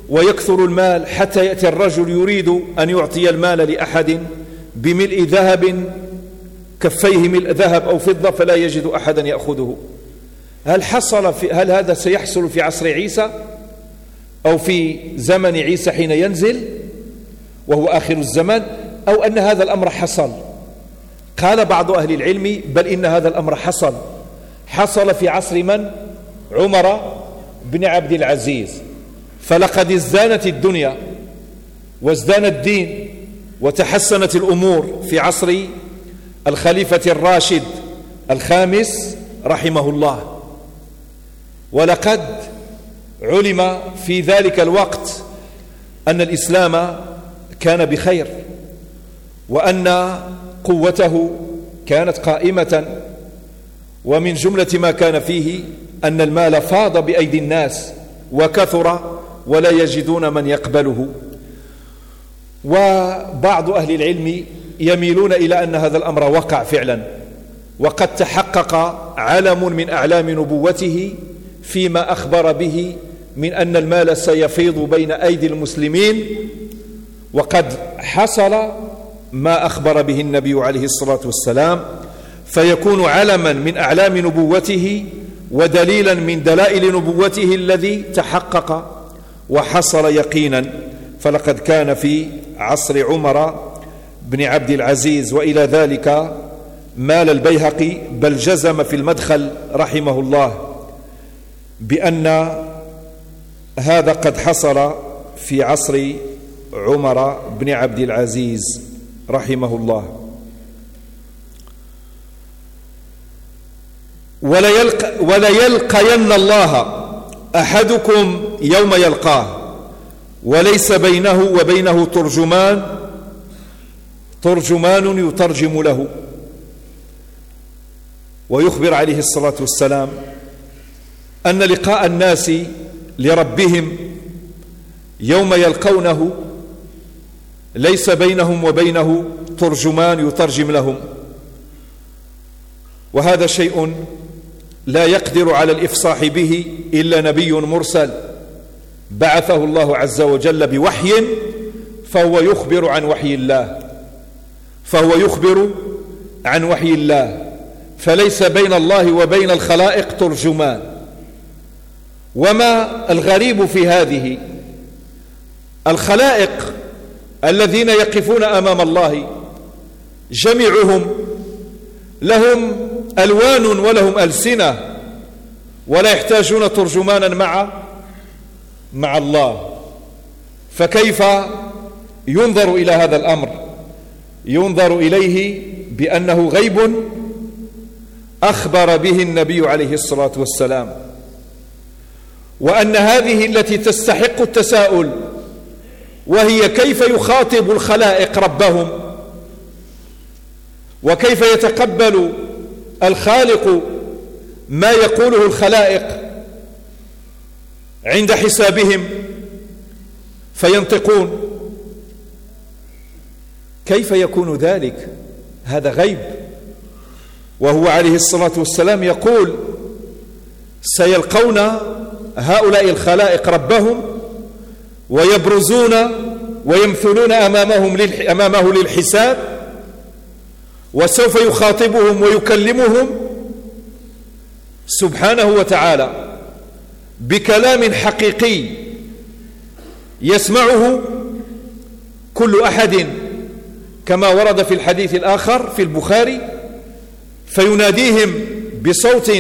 ويكثر المال حتى يأتي الرجل يريد أن يعطي المال لأحد بملء ذهب كفيه ملء ذهب أو فضة فلا يجد أحدا يأخذه. هل حصل في هل هذا سيحصل في عصر عيسى؟ أو في زمن عيسى حين ينزل؟ وهو آخر الزمان؟ أو أن هذا الأمر حصل؟ قال بعض أهل العلم بل إن هذا الأمر حصل. حصل في عصر من؟ عمر بن عبد العزيز. فلقد ازدانت الدنيا وازدان الدين وتحسنت الأمور في عصر الخليفة الراشد الخامس رحمه الله. ولقد علم في ذلك الوقت أن الإسلام كان بخير وأن قوته كانت قائمة ومن جملة ما كان فيه أن المال فاض بأيدي الناس وكثر ولا يجدون من يقبله. وبعض أهل العلم يميلون إلى أن هذا الأمر وقع فعلا وقد تحقق علم من أعلام نبوته فيما أخبر به من أن المال سيفيض بين أيدي المسلمين وقد حصل ما أخبر به النبي عليه الصلاة والسلام فيكون علما من أعلام نبوته ودليلا من دلائل نبوته الذي تحقق وحصل يقينا. فلقد كان في عصر عمر بن عبد العزيز وإلى ذلك مال البيهقي بل جزم في المدخل رحمه الله. بأن هذا قد حصل في عصر عمر بن عبد العزيز رحمه الله. وليلق وليلقين الله أحدكم يوم يلقاه وليس بينه وبينه ترجمان ترجمان يترجم له. ويخبر عليه الصلاة والسلام أن لقاء الناس لربهم يوم يلقونه ليس بينهم وبينه ترجمان يترجم لهم. وهذا شيء لا يقدر على الإفصاح به إلا نبي مرسل بعثه الله عز وجل بوحي فهو يخبر عن وحي الله فهو يخبر عن وحي الله فليس بين الله وبين الخلائق ترجمان. وما الغريب في هذه؟ الخلائق الذين يقفون أمام الله جميعهم لهم ألوان ولهم ألسنة ولا يحتاجون ترجمانا مع مع الله. فكيف ينظر إلى هذا الأمر؟ ينظر إليه بأنه غيب أخبر به النبي عليه الصلاة والسلام. وأن هذه التي تستحق التساؤل وهي كيف يخاطب الخلائق ربهم وكيف يتقبل الخالق ما يقوله الخلائق عند حسابهم فينطقون كيف يكون ذلك؟ هذا غيب. وهو عليه الصلاة والسلام يقول سيلقون هؤلاء الخلائق ربهم ويبرزون ويمثلون أمامهم أمامه للحساب وسوف يخاطبهم ويكلمهم سبحانه وتعالى بكلام حقيقي يسمعه كل أحد كما ورد في الحديث الآخر في البخاري فيناديهم بصوت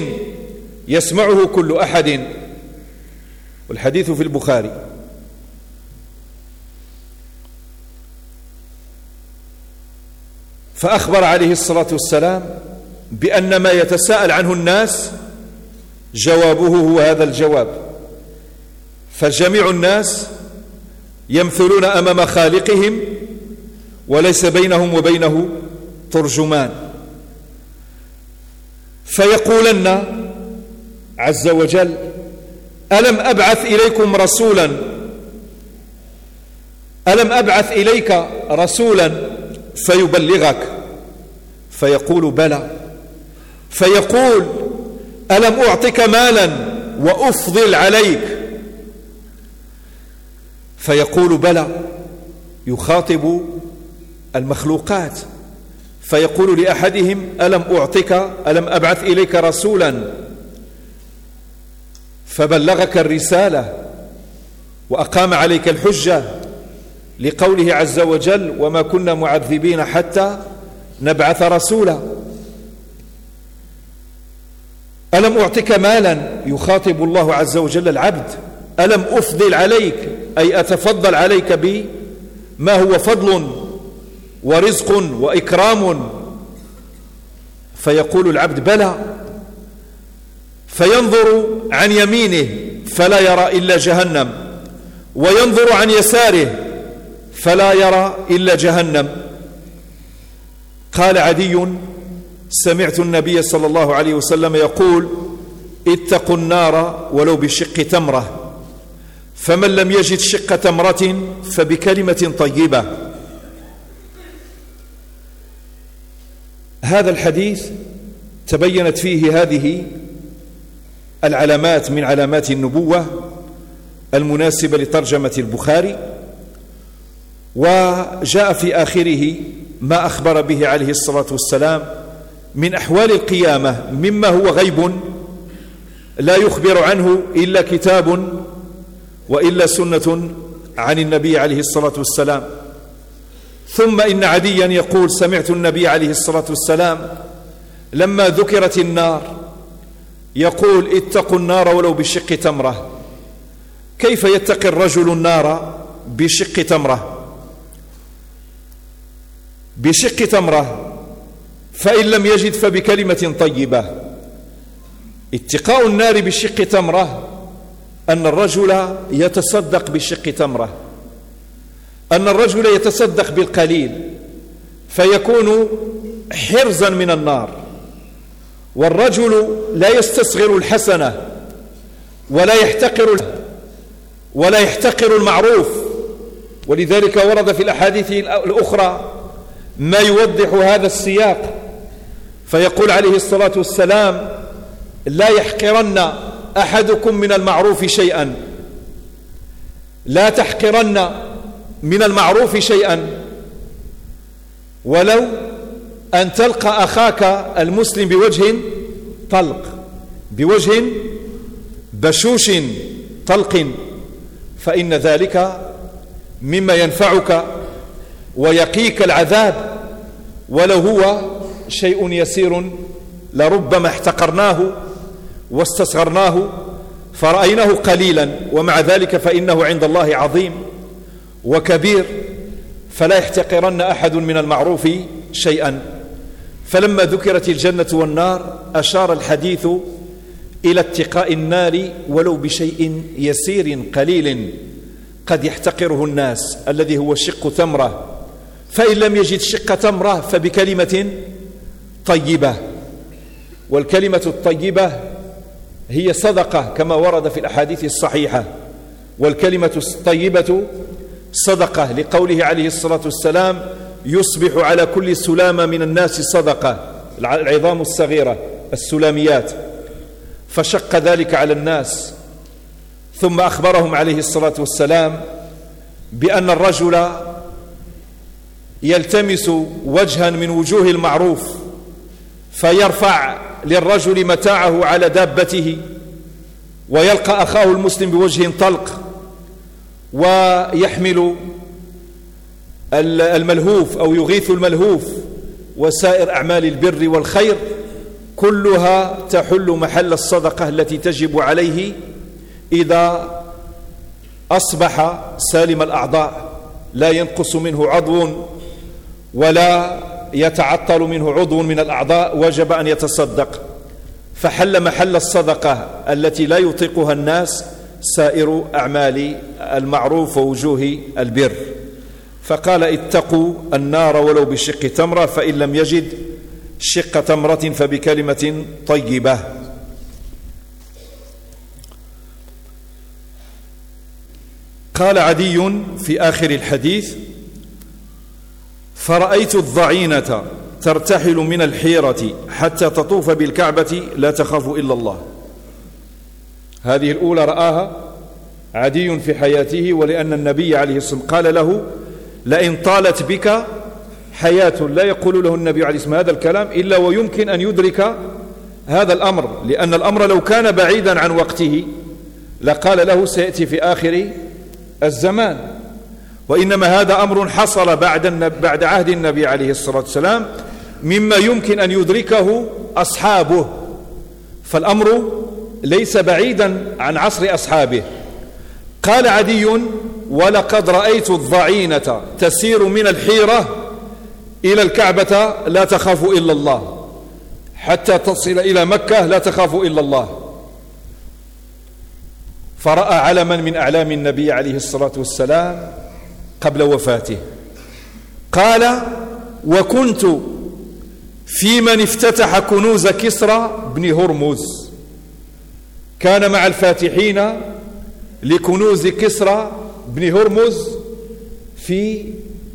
يسمعه كل أحد. والحديث في البخاري. فأخبر عليه الصلاة والسلام بأن ما يتساءل عنه الناس جوابه هو هذا الجواب. فجميع الناس يمثلون أمام خالقهم وليس بينهم وبينه ترجمان. فيقولن عز وجل ألم أبعث إليكم رسولا؟ ألم أبعث إليك رسولا فيبلغك؟ فيقول بلى. فيقول ألم أعطك مالا وأفضل عليك؟ فيقول بلى. يخاطب المخلوقات. فيقول لأحدهم ألم أعطك ألم أبعث إليك رسولا فبلغك الرسالة وأقام عليك الحجة لقوله عز وجل وما كنا معذبين حتى نبعث رسولا. ألم أعطك مالا؟ يخاطب الله عز وجل العبد. ألم أفضل عليك؟ أي أتفضل عليك بما هو فضل ورزق وإكرام؟ فيقول العبد بلى. فينظر عن يمينه فلا يرى إلا جهنم وينظر عن يساره فلا يرى إلا جهنم. قال عدي سمعت النبي صلى الله عليه وسلم يقول اتقوا النار ولو بشق تمرة فمن لم يجد شق تمرة فبكلمة طيبة. هذا الحديث تبينت فيه هذه العلامات من علامات النبوة المناسبة لترجمة البخاري وجاء في آخره ما أخبر به عليه الصلاة والسلام من أحوال القيامة مما هو غيب لا يخبر عنه إلا كتاب وإلا سنة عن النبي عليه الصلاة والسلام. ثم إن عديا يقول سمعت النبي عليه الصلاة والسلام لما ذكرت النار يقول اتقوا النار ولو بشق تمرة. كيف يتقي الرجل النار بشق تمرة؟ بشق تمرة. فإن لم يجد فبكلمة طيبة. اتقاء النار بشق تمرة أن الرجل يتصدق بشق تمرة. أن الرجل يتصدق بالقليل. فيكون حرزا من النار. والرجل لا يستصغر الحسنة ولا يحتقر ولا يحتقر المعروف. ولذلك ورد في الأحاديث الأخرى ما يوضح هذا السياق. فيقول عليه الصلاة والسلام لا يحقرن أحدكم من المعروف شيئا. لا تحقرن من المعروف شيئا. ولو أن تلقى أخاك المسلم بوجه طلق بوجه بشوش طلق فإن ذلك مما ينفعك ويقيك العذاب ولو هو شيء يسير لربما احتقرناه واستصغرناه فرأيناه قليلا ومع ذلك فإنه عند الله عظيم وكبير فلا يحتقرن أحد من المعروف شيئا. فلما ذكرت الجنة والنار أشار الحديث إلى اتقاء النار ولو بشيء يسير قليل قد يحتقره الناس الذي هو شق تمرة. فإن لم يجد شق تمرة فبكلمة طيبة. والكلمة الطيبة هي صدقة كما ورد في الأحاديث الصحيحة. والكلمة الطيبة صدقة لقوله عليه الصلاة والسلام يصبح على كل سلامة من الناس صدقة. العظام الصغيرة السلاميات. فشق ذلك على الناس. ثم أخبرهم عليه الصلاة والسلام بأن الرجل يلتمس وجها من وجوه المعروف فيرفع للرجل متاعه على دابته ويلقى أخاه المسلم بوجه طلق ويحمل الملهوف أو يغيث الملهوف وسائر أعمال البر والخير كلها تحل محل الصدقة التي تجب عليه إذا أصبح سالم الأعضاء. لا ينقص منه عضو ولا يتعطل منه عضو من الأعضاء. وجب أن يتصدق. فحل محل الصدقة التي لا يطيقها الناس سائر أعمال المعروف ووجوه البر. فقال اتقوا النار ولو بشق تمرة فإن لم يجد شق تمرة فبكلمة طيبة. قال عدي في آخر الحديث فرأيت الضعينة ترتحل من الحيرة حتى تطوف بالكعبة لا تخاف إلا الله. هذه الأولى رآها عدي في حياته ولأن النبي عليه الصلاة والسلام قال له لئن طالت بك حياة لا يقول له النبي عليه الصلاة هذا الكلام إلا ويمكن أن يدرك هذا الأمر لأن الأمر لو كان بعيدا عن وقته لقال له سيأتي في آخر الزمان. وإنما هذا أمر حصل بعد, بعد عهد النبي عليه الصلاة والسلام مما يمكن أن يدركه أصحابه. فالأمر ليس بعيدا عن عصر أصحابه. قال عدي ولقد رأيت الضعينة تسير من الحيرة إلى الكعبة لا تخاف إلا الله. حتى تصل إلى مكة لا تخاف إلا الله. فرأى علما من أعلام النبي عليه الصلاة والسلام قبل وفاته. قال وكنت في من افتتح كنوز كسرى بن هرمز. كان مع الفاتحين لكنوز كسرى بن هرمز في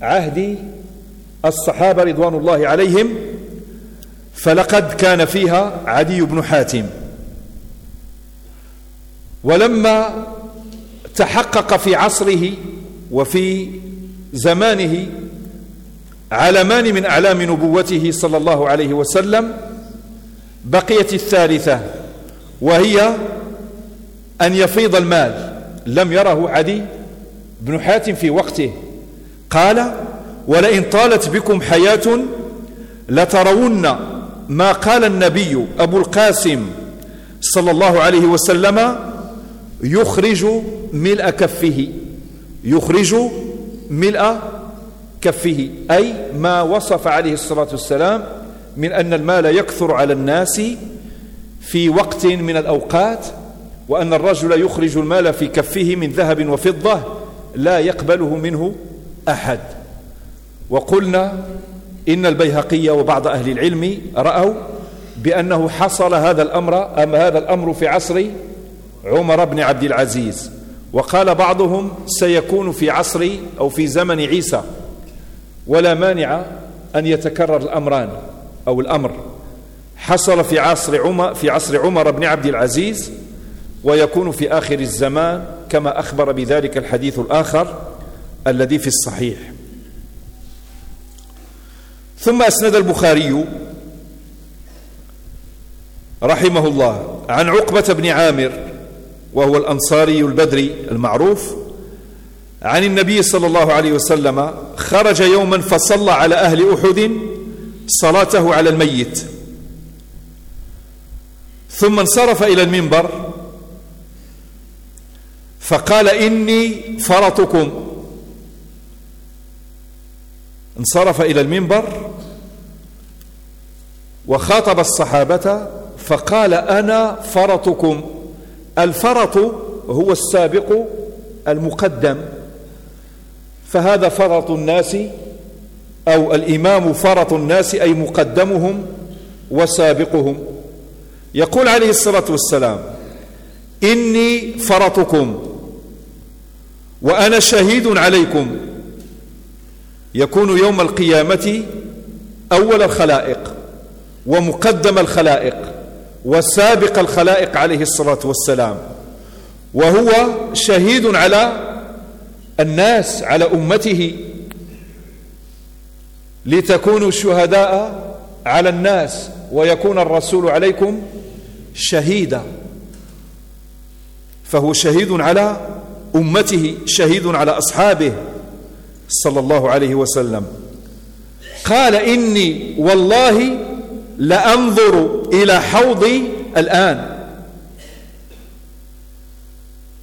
عهد الصحابة رضوان الله عليهم فلقد كان فيها عدي بن حاتم. ولما تحقق في عصره وفي زمانه علمان من أعلام نبوته صلى الله عليه وسلم بقيت الثالثة وهي أن يفيض المال. لم يره عدي بن حاتم في وقته قال ولئن طالت بكم حياة لترون ما قال النبي أبو القاسم صلى الله عليه وسلم يخرج ملء كفه. يخرج ملء كفه أي ما وصف عليه الصلاة والسلام من أن المال يكثر على الناس في وقت من الأوقات وأن الرجل يخرج المال في كفه من ذهب وفضة لا يقبله منه أحد. وقلنا إن البيهقي وبعض أهل العلم رأوا بأنه حصل هذا الأمر أم هذا الأمر في عصر عمر بن عبد العزيز. وقال بعضهم سيكون في عصر أو في زمن عيسى. ولا مانع أن يتكرر الأمران أو الأمر. حصل في عصر عمر في عصر عمر بن عبد العزيز ويكون في آخر الزمان كما أخبر بذلك الحديث الآخر الذي في الصحيح. ثم أسند البخاري رحمه الله عن عقبة بن عامر وهو الأنصاري البدري المعروف عن النبي صلى الله عليه وسلم خرج يوما فصلى على أهل أحد صلاته على الميت. ثم انصرف إلى المنبر فقال إني فرطكم. انصرف إلى المنبر وخاطب الصحابة فقال أنا فرطكم. الفرط هو السابق المقدم. فهذا فرط الناس أو الإمام فرط الناس أي مقدمهم وسابقهم. يقول عليه الصلاة والسلام إني فرطكم. وأنا شهيد عليكم. يكون يوم القيامة أول الخلائق ومقدم الخلائق وسابق الخلائق عليه الصلاة والسلام. وهو شهيد على الناس على أمته. لتكونوا شهداء على الناس ويكون الرسول عليكم شهيدا. فهو شهيد على أمته شهيد على أصحابه صلى الله عليه وسلم. قال إني والله لأنظر إلى حوضي الآن.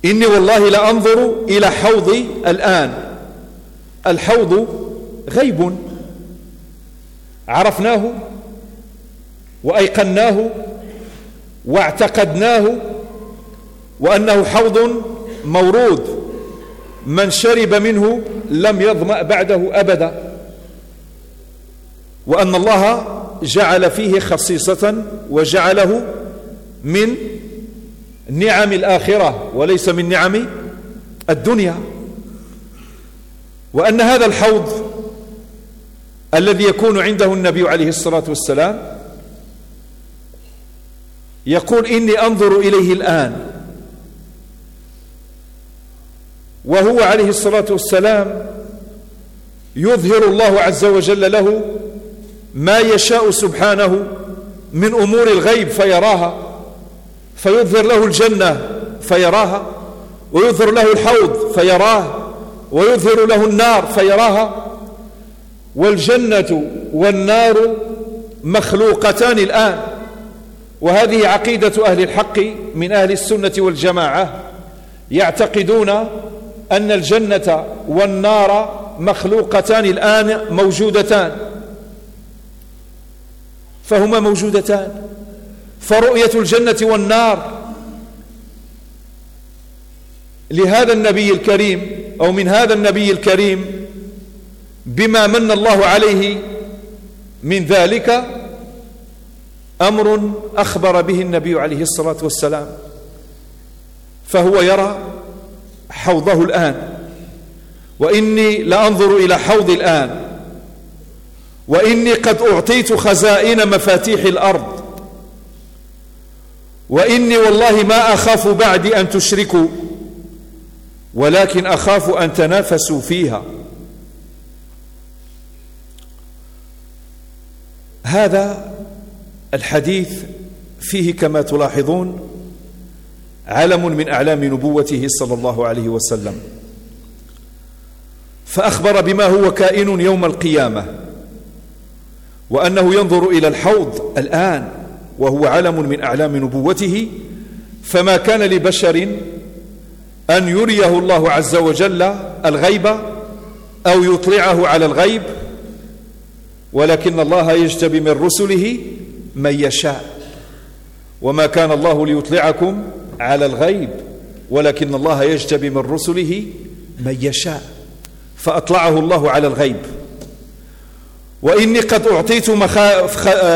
إني والله لأنظر إلى حوضي الآن. الحوض غيب. عرفناه وأيقناه واعتقدناه وأنه حوض مورود من شرب منه لم يظمأ بعده أبدا. وأن الله جعل فيه خصيصة وجعله من نعم الآخرة وليس من نعم الدنيا. وأن هذا الحوض الذي يكون عنده النبي عليه الصلاة والسلام يقول إني أنظر إليه الآن. وهو عليه الصلاة والسلام يظهر الله عز وجل له ما يشاء سبحانه من أمور الغيب فيراها فيظهر له الجنة فيراها ويظهر له الحوض فيراه ويظهر له النار فيراها والجنة والنار مخلوقتان الآن وهذه عقيدة أهل الحق من أهل السنة والجماعة يعتقدون أن الجنة والنار مخلوقتان الآن موجودتان. فهما موجودتان. فرؤية الجنة والنار. لهذا النبي الكريم أو من هذا النبي الكريم بما من الله عليه من ذلك أمر أخبر به النبي عليه الصلاة والسلام. فهو يرى حوضه الآن. وإني لأنظر إلى حوض الآن. وإني قد أعطيت خزائن مفاتيح الأرض. وإني والله ما أخاف بعدي أن تشركوا ولكن أخاف أن تنافسوا فيها. هذا الحديث فيه كما تلاحظون علم من أعلام نبوته صلى الله عليه وسلم. فأخبر بما هو كائن يوم القيامة وأنه ينظر إلى الحوض الآن وهو علم من أعلام نبوته فما كان لبشر أن يريه الله عز وجل الغيب أو يطلعه على الغيب ولكن الله يجتبي من رسله من يشاء. وما كان الله ليطلعكم على الغيب ولكن الله يجتبي من رسله من يشاء فأطلعه الله على الغيب. وإني قد أعطيت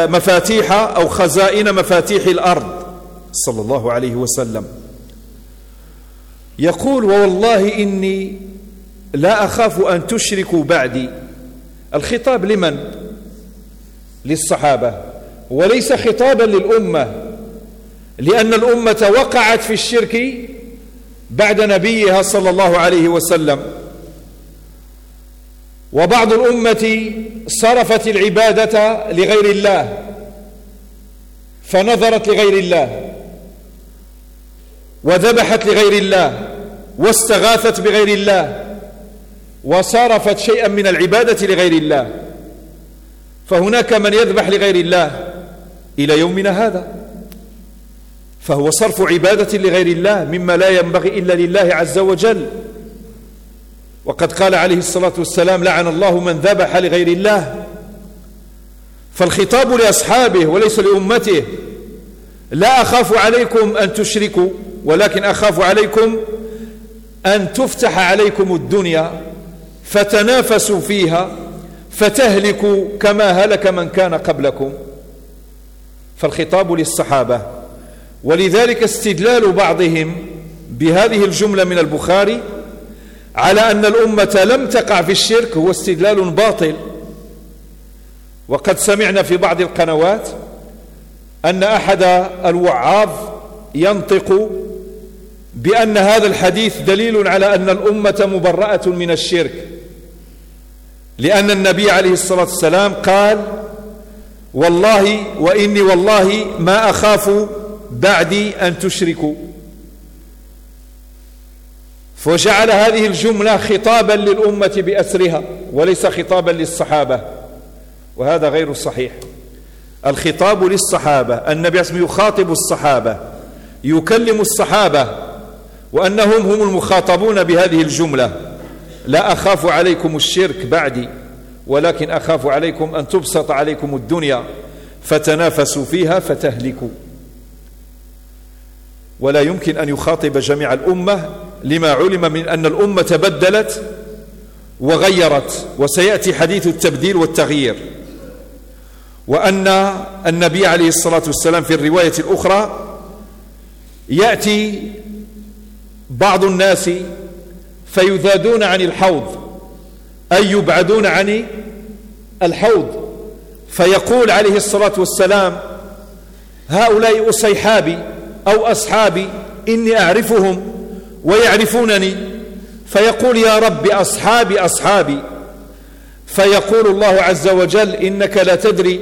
مفاتيح أو خزائن مفاتيح الأرض صلى الله عليه وسلم. يقول ووالله إني لا أخاف أن تشركوا بعدي. الخطاب لمن؟ للصحابة. وليس خطابا للأمة. لأن الأمة وقعت في الشرك بعد نبيها صلى الله عليه وسلم. وبعض الأمة صرفت العبادة لغير الله فنظرت لغير الله وذبحت لغير الله واستغاثت بغير الله وصرفت شيئا من العبادة لغير الله. فهناك من يذبح لغير الله إلى يومنا هذا. فهو صرف عبادة لغير الله مما لا ينبغي إلا لله عز وجل. وقد قال عليه الصلاة والسلام لعن الله من ذبح لغير الله. فالخطاب لأصحابه وليس لأمته. لا أخاف عليكم أن تشركوا ولكن أخاف عليكم أن تفتح عليكم الدنيا فتنافسوا فيها فتهلكوا كما هلك من كان قبلكم. فالخطاب للصحابة. ولذلك استدلال بعضهم بهذه الجملة من البخاري على أن الأمة لم تقع في الشرك هو استدلال باطل. وقد سمعنا في بعض القنوات أن أحد الوعاظ ينطق بأن هذا الحديث دليل على أن الأمة مبرأة من الشرك لأن النبي عليه الصلاة والسلام قال والله وإني والله ما أخاف بعدي أن تشركوا. فجعل هذه الجملة خطابا للأمة بأسرها وليس خطابا للصحابة وهذا غير صحيح. الخطاب للصحابة النبي اسمه يخاطب الصحابة يكلم الصحابة وأنهم هم المخاطبون بهذه الجملة. لا أخاف عليكم الشرك بعدي ولكن أخاف عليكم أن تبسط عليكم الدنيا فتنافسوا فيها فتهلكوا. ولا يمكن أن يخاطب جميع الأمة لما علم من أن الأمة تبدلت وغيرت وسيأتي حديث التبديل والتغيير. وأن النبي عليه الصلاة والسلام في الرواية الأخرى يأتي بعض الناس فيذادون عن الحوض أي يبعدون عن الحوض فيقول عليه الصلاة والسلام هؤلاء أصيحابي أو أصحابي إني أعرفهم ويعرفونني فيقول يا رب أصحابي أصحابي. فيقول الله عز وجل إنك لا تدري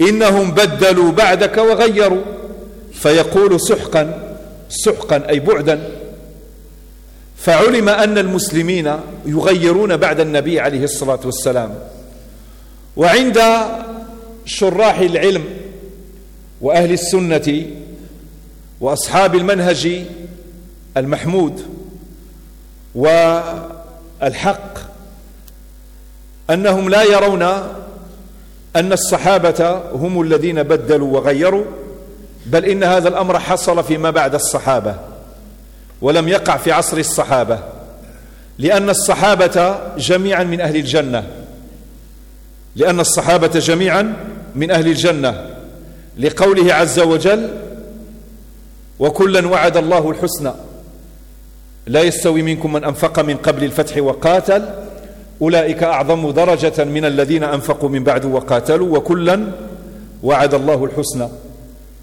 إنهم بدلوا بعدك وغيروا. فيقول سحقا سحقا أي بعدا. فعلم أن المسلمين يغيرون بعد النبي عليه الصلاة والسلام. وعند شراح العلم وأهل السنة وأصحاب المنهج المحمود والحق أنهم لا يرون أن الصحابة هم الذين بدلوا وغيروا بل إن هذا الأمر حصل فيما بعد الصحابة ولم يقع في عصر الصحابة لأن الصحابة جميعا من أهل الجنة لأن الصحابة جميعا من أهل الجنة لقوله عز وجل وكلا وعد الله الحسنى. لا يستوي منكم من أنفق من قبل الفتح وقاتل. أولئك أعظم درجة من الذين أنفقوا من بعد وقاتلوا. وكلا وعد الله الحسنى.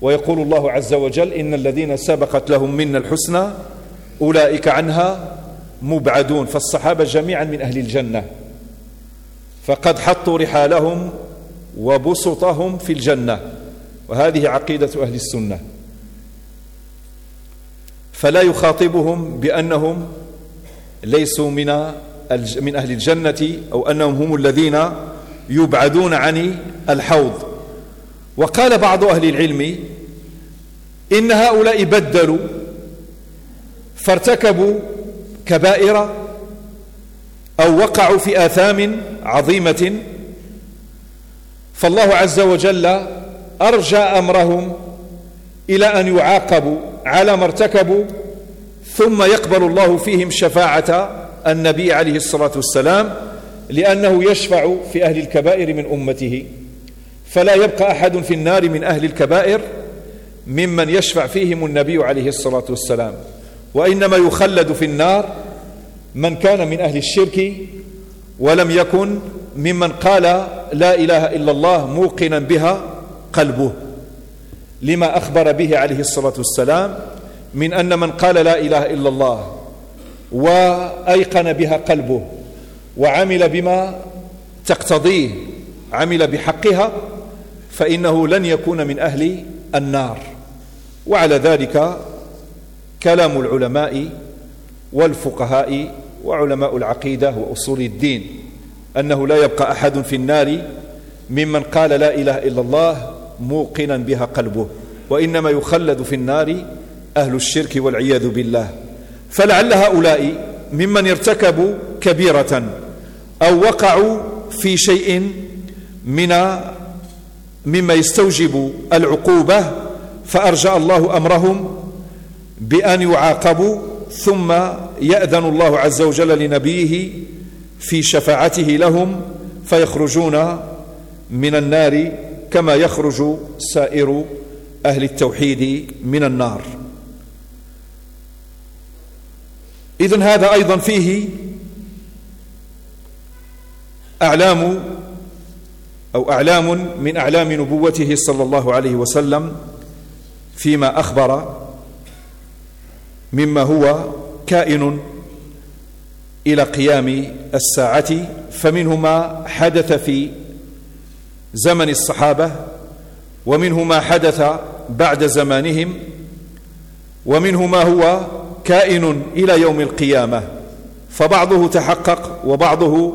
ويقول الله عز وجل إن الذين سبقت لهم منا الحسنى أولئك عنها مبعدون. فالصحابة جميعا من أهل الجنة. فقد حطوا رحالهم وبسطهم في الجنة. وهذه عقيدة أهل السنة. فلا يخاطبهم بأنهم ليسوا من من أهل الجنة أو أنهم هم الذين يبعدون عن الحوض. وقال بعض أهل العلم إن هؤلاء بدلوا فارتكبوا كبائر أو وقعوا في آثام عظيمة. فالله عز وجل أرجى أمرهم إلى أن يعاقبوا. على ما ارتكبوا ثم يقبل الله فيهم شفاعة النبي عليه الصلاة والسلام لأنه يشفع في أهل الكبائر من أمته. فلا يبقى أحد في النار من أهل الكبائر ممن يشفع فيهم النبي عليه الصلاة والسلام. وإنما يخلد في النار من كان من أهل الشرك ولم يكن ممن قال لا إله إلا الله موقنا بها قلبه. لما أخبر به عليه الصلاة والسلام من أن من قال لا إله إلا الله وأيقن بها قلبه وعمل بما تقتضيه عمل بحقها فإنه لن يكون من أهل النار. وعلى ذلك كلام العلماء والفقهاء وعلماء العقيدة وأصول الدين أنه لا يبقى أحد في النار ممن قال لا إله إلا الله موقنا بها قلبه وإنما يخلد في النار أهل الشرك والعياذ بالله. فلعل هؤلاء ممن ارتكبوا كبيرة أو وقعوا في شيء من مما يستوجب العقوبة فأرجى الله أمرهم بأن يعاقبوا ثم يأذن الله عز وجل لنبيه في شفاعته لهم فيخرجون من النار كما يخرج سائر أهل التوحيد من النار. إذن هذا أيضا فيه أعلام أو أعلام من أعلام نبوته صلى الله عليه وسلم فيما أخبر مما هو كائن إلى قيام الساعة فمنه ما حدث في زمن الصحابة ومنه ما حدث بعد زمانهم ومنه ما هو كائن إلى يوم القيامة. فبعضه تحقق وبعضه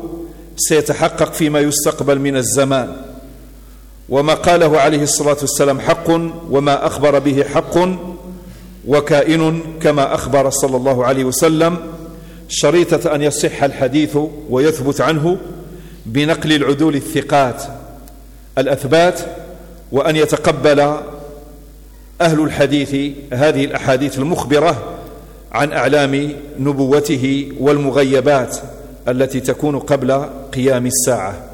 سيتحقق فيما يستقبل من الزمان. وما قاله عليه الصلاة والسلام حق وما أخبر به حق وكائن كما أخبر صلى الله عليه وسلم. شريطة أن يصح الحديث ويثبت عنه بنقل العدول الثقات. الأثبات وأن يتقبل أهل الحديث هذه الأحاديث المخبرة عن أعلام نبوته والمغيبات التي تكون قبل قيام الساعة.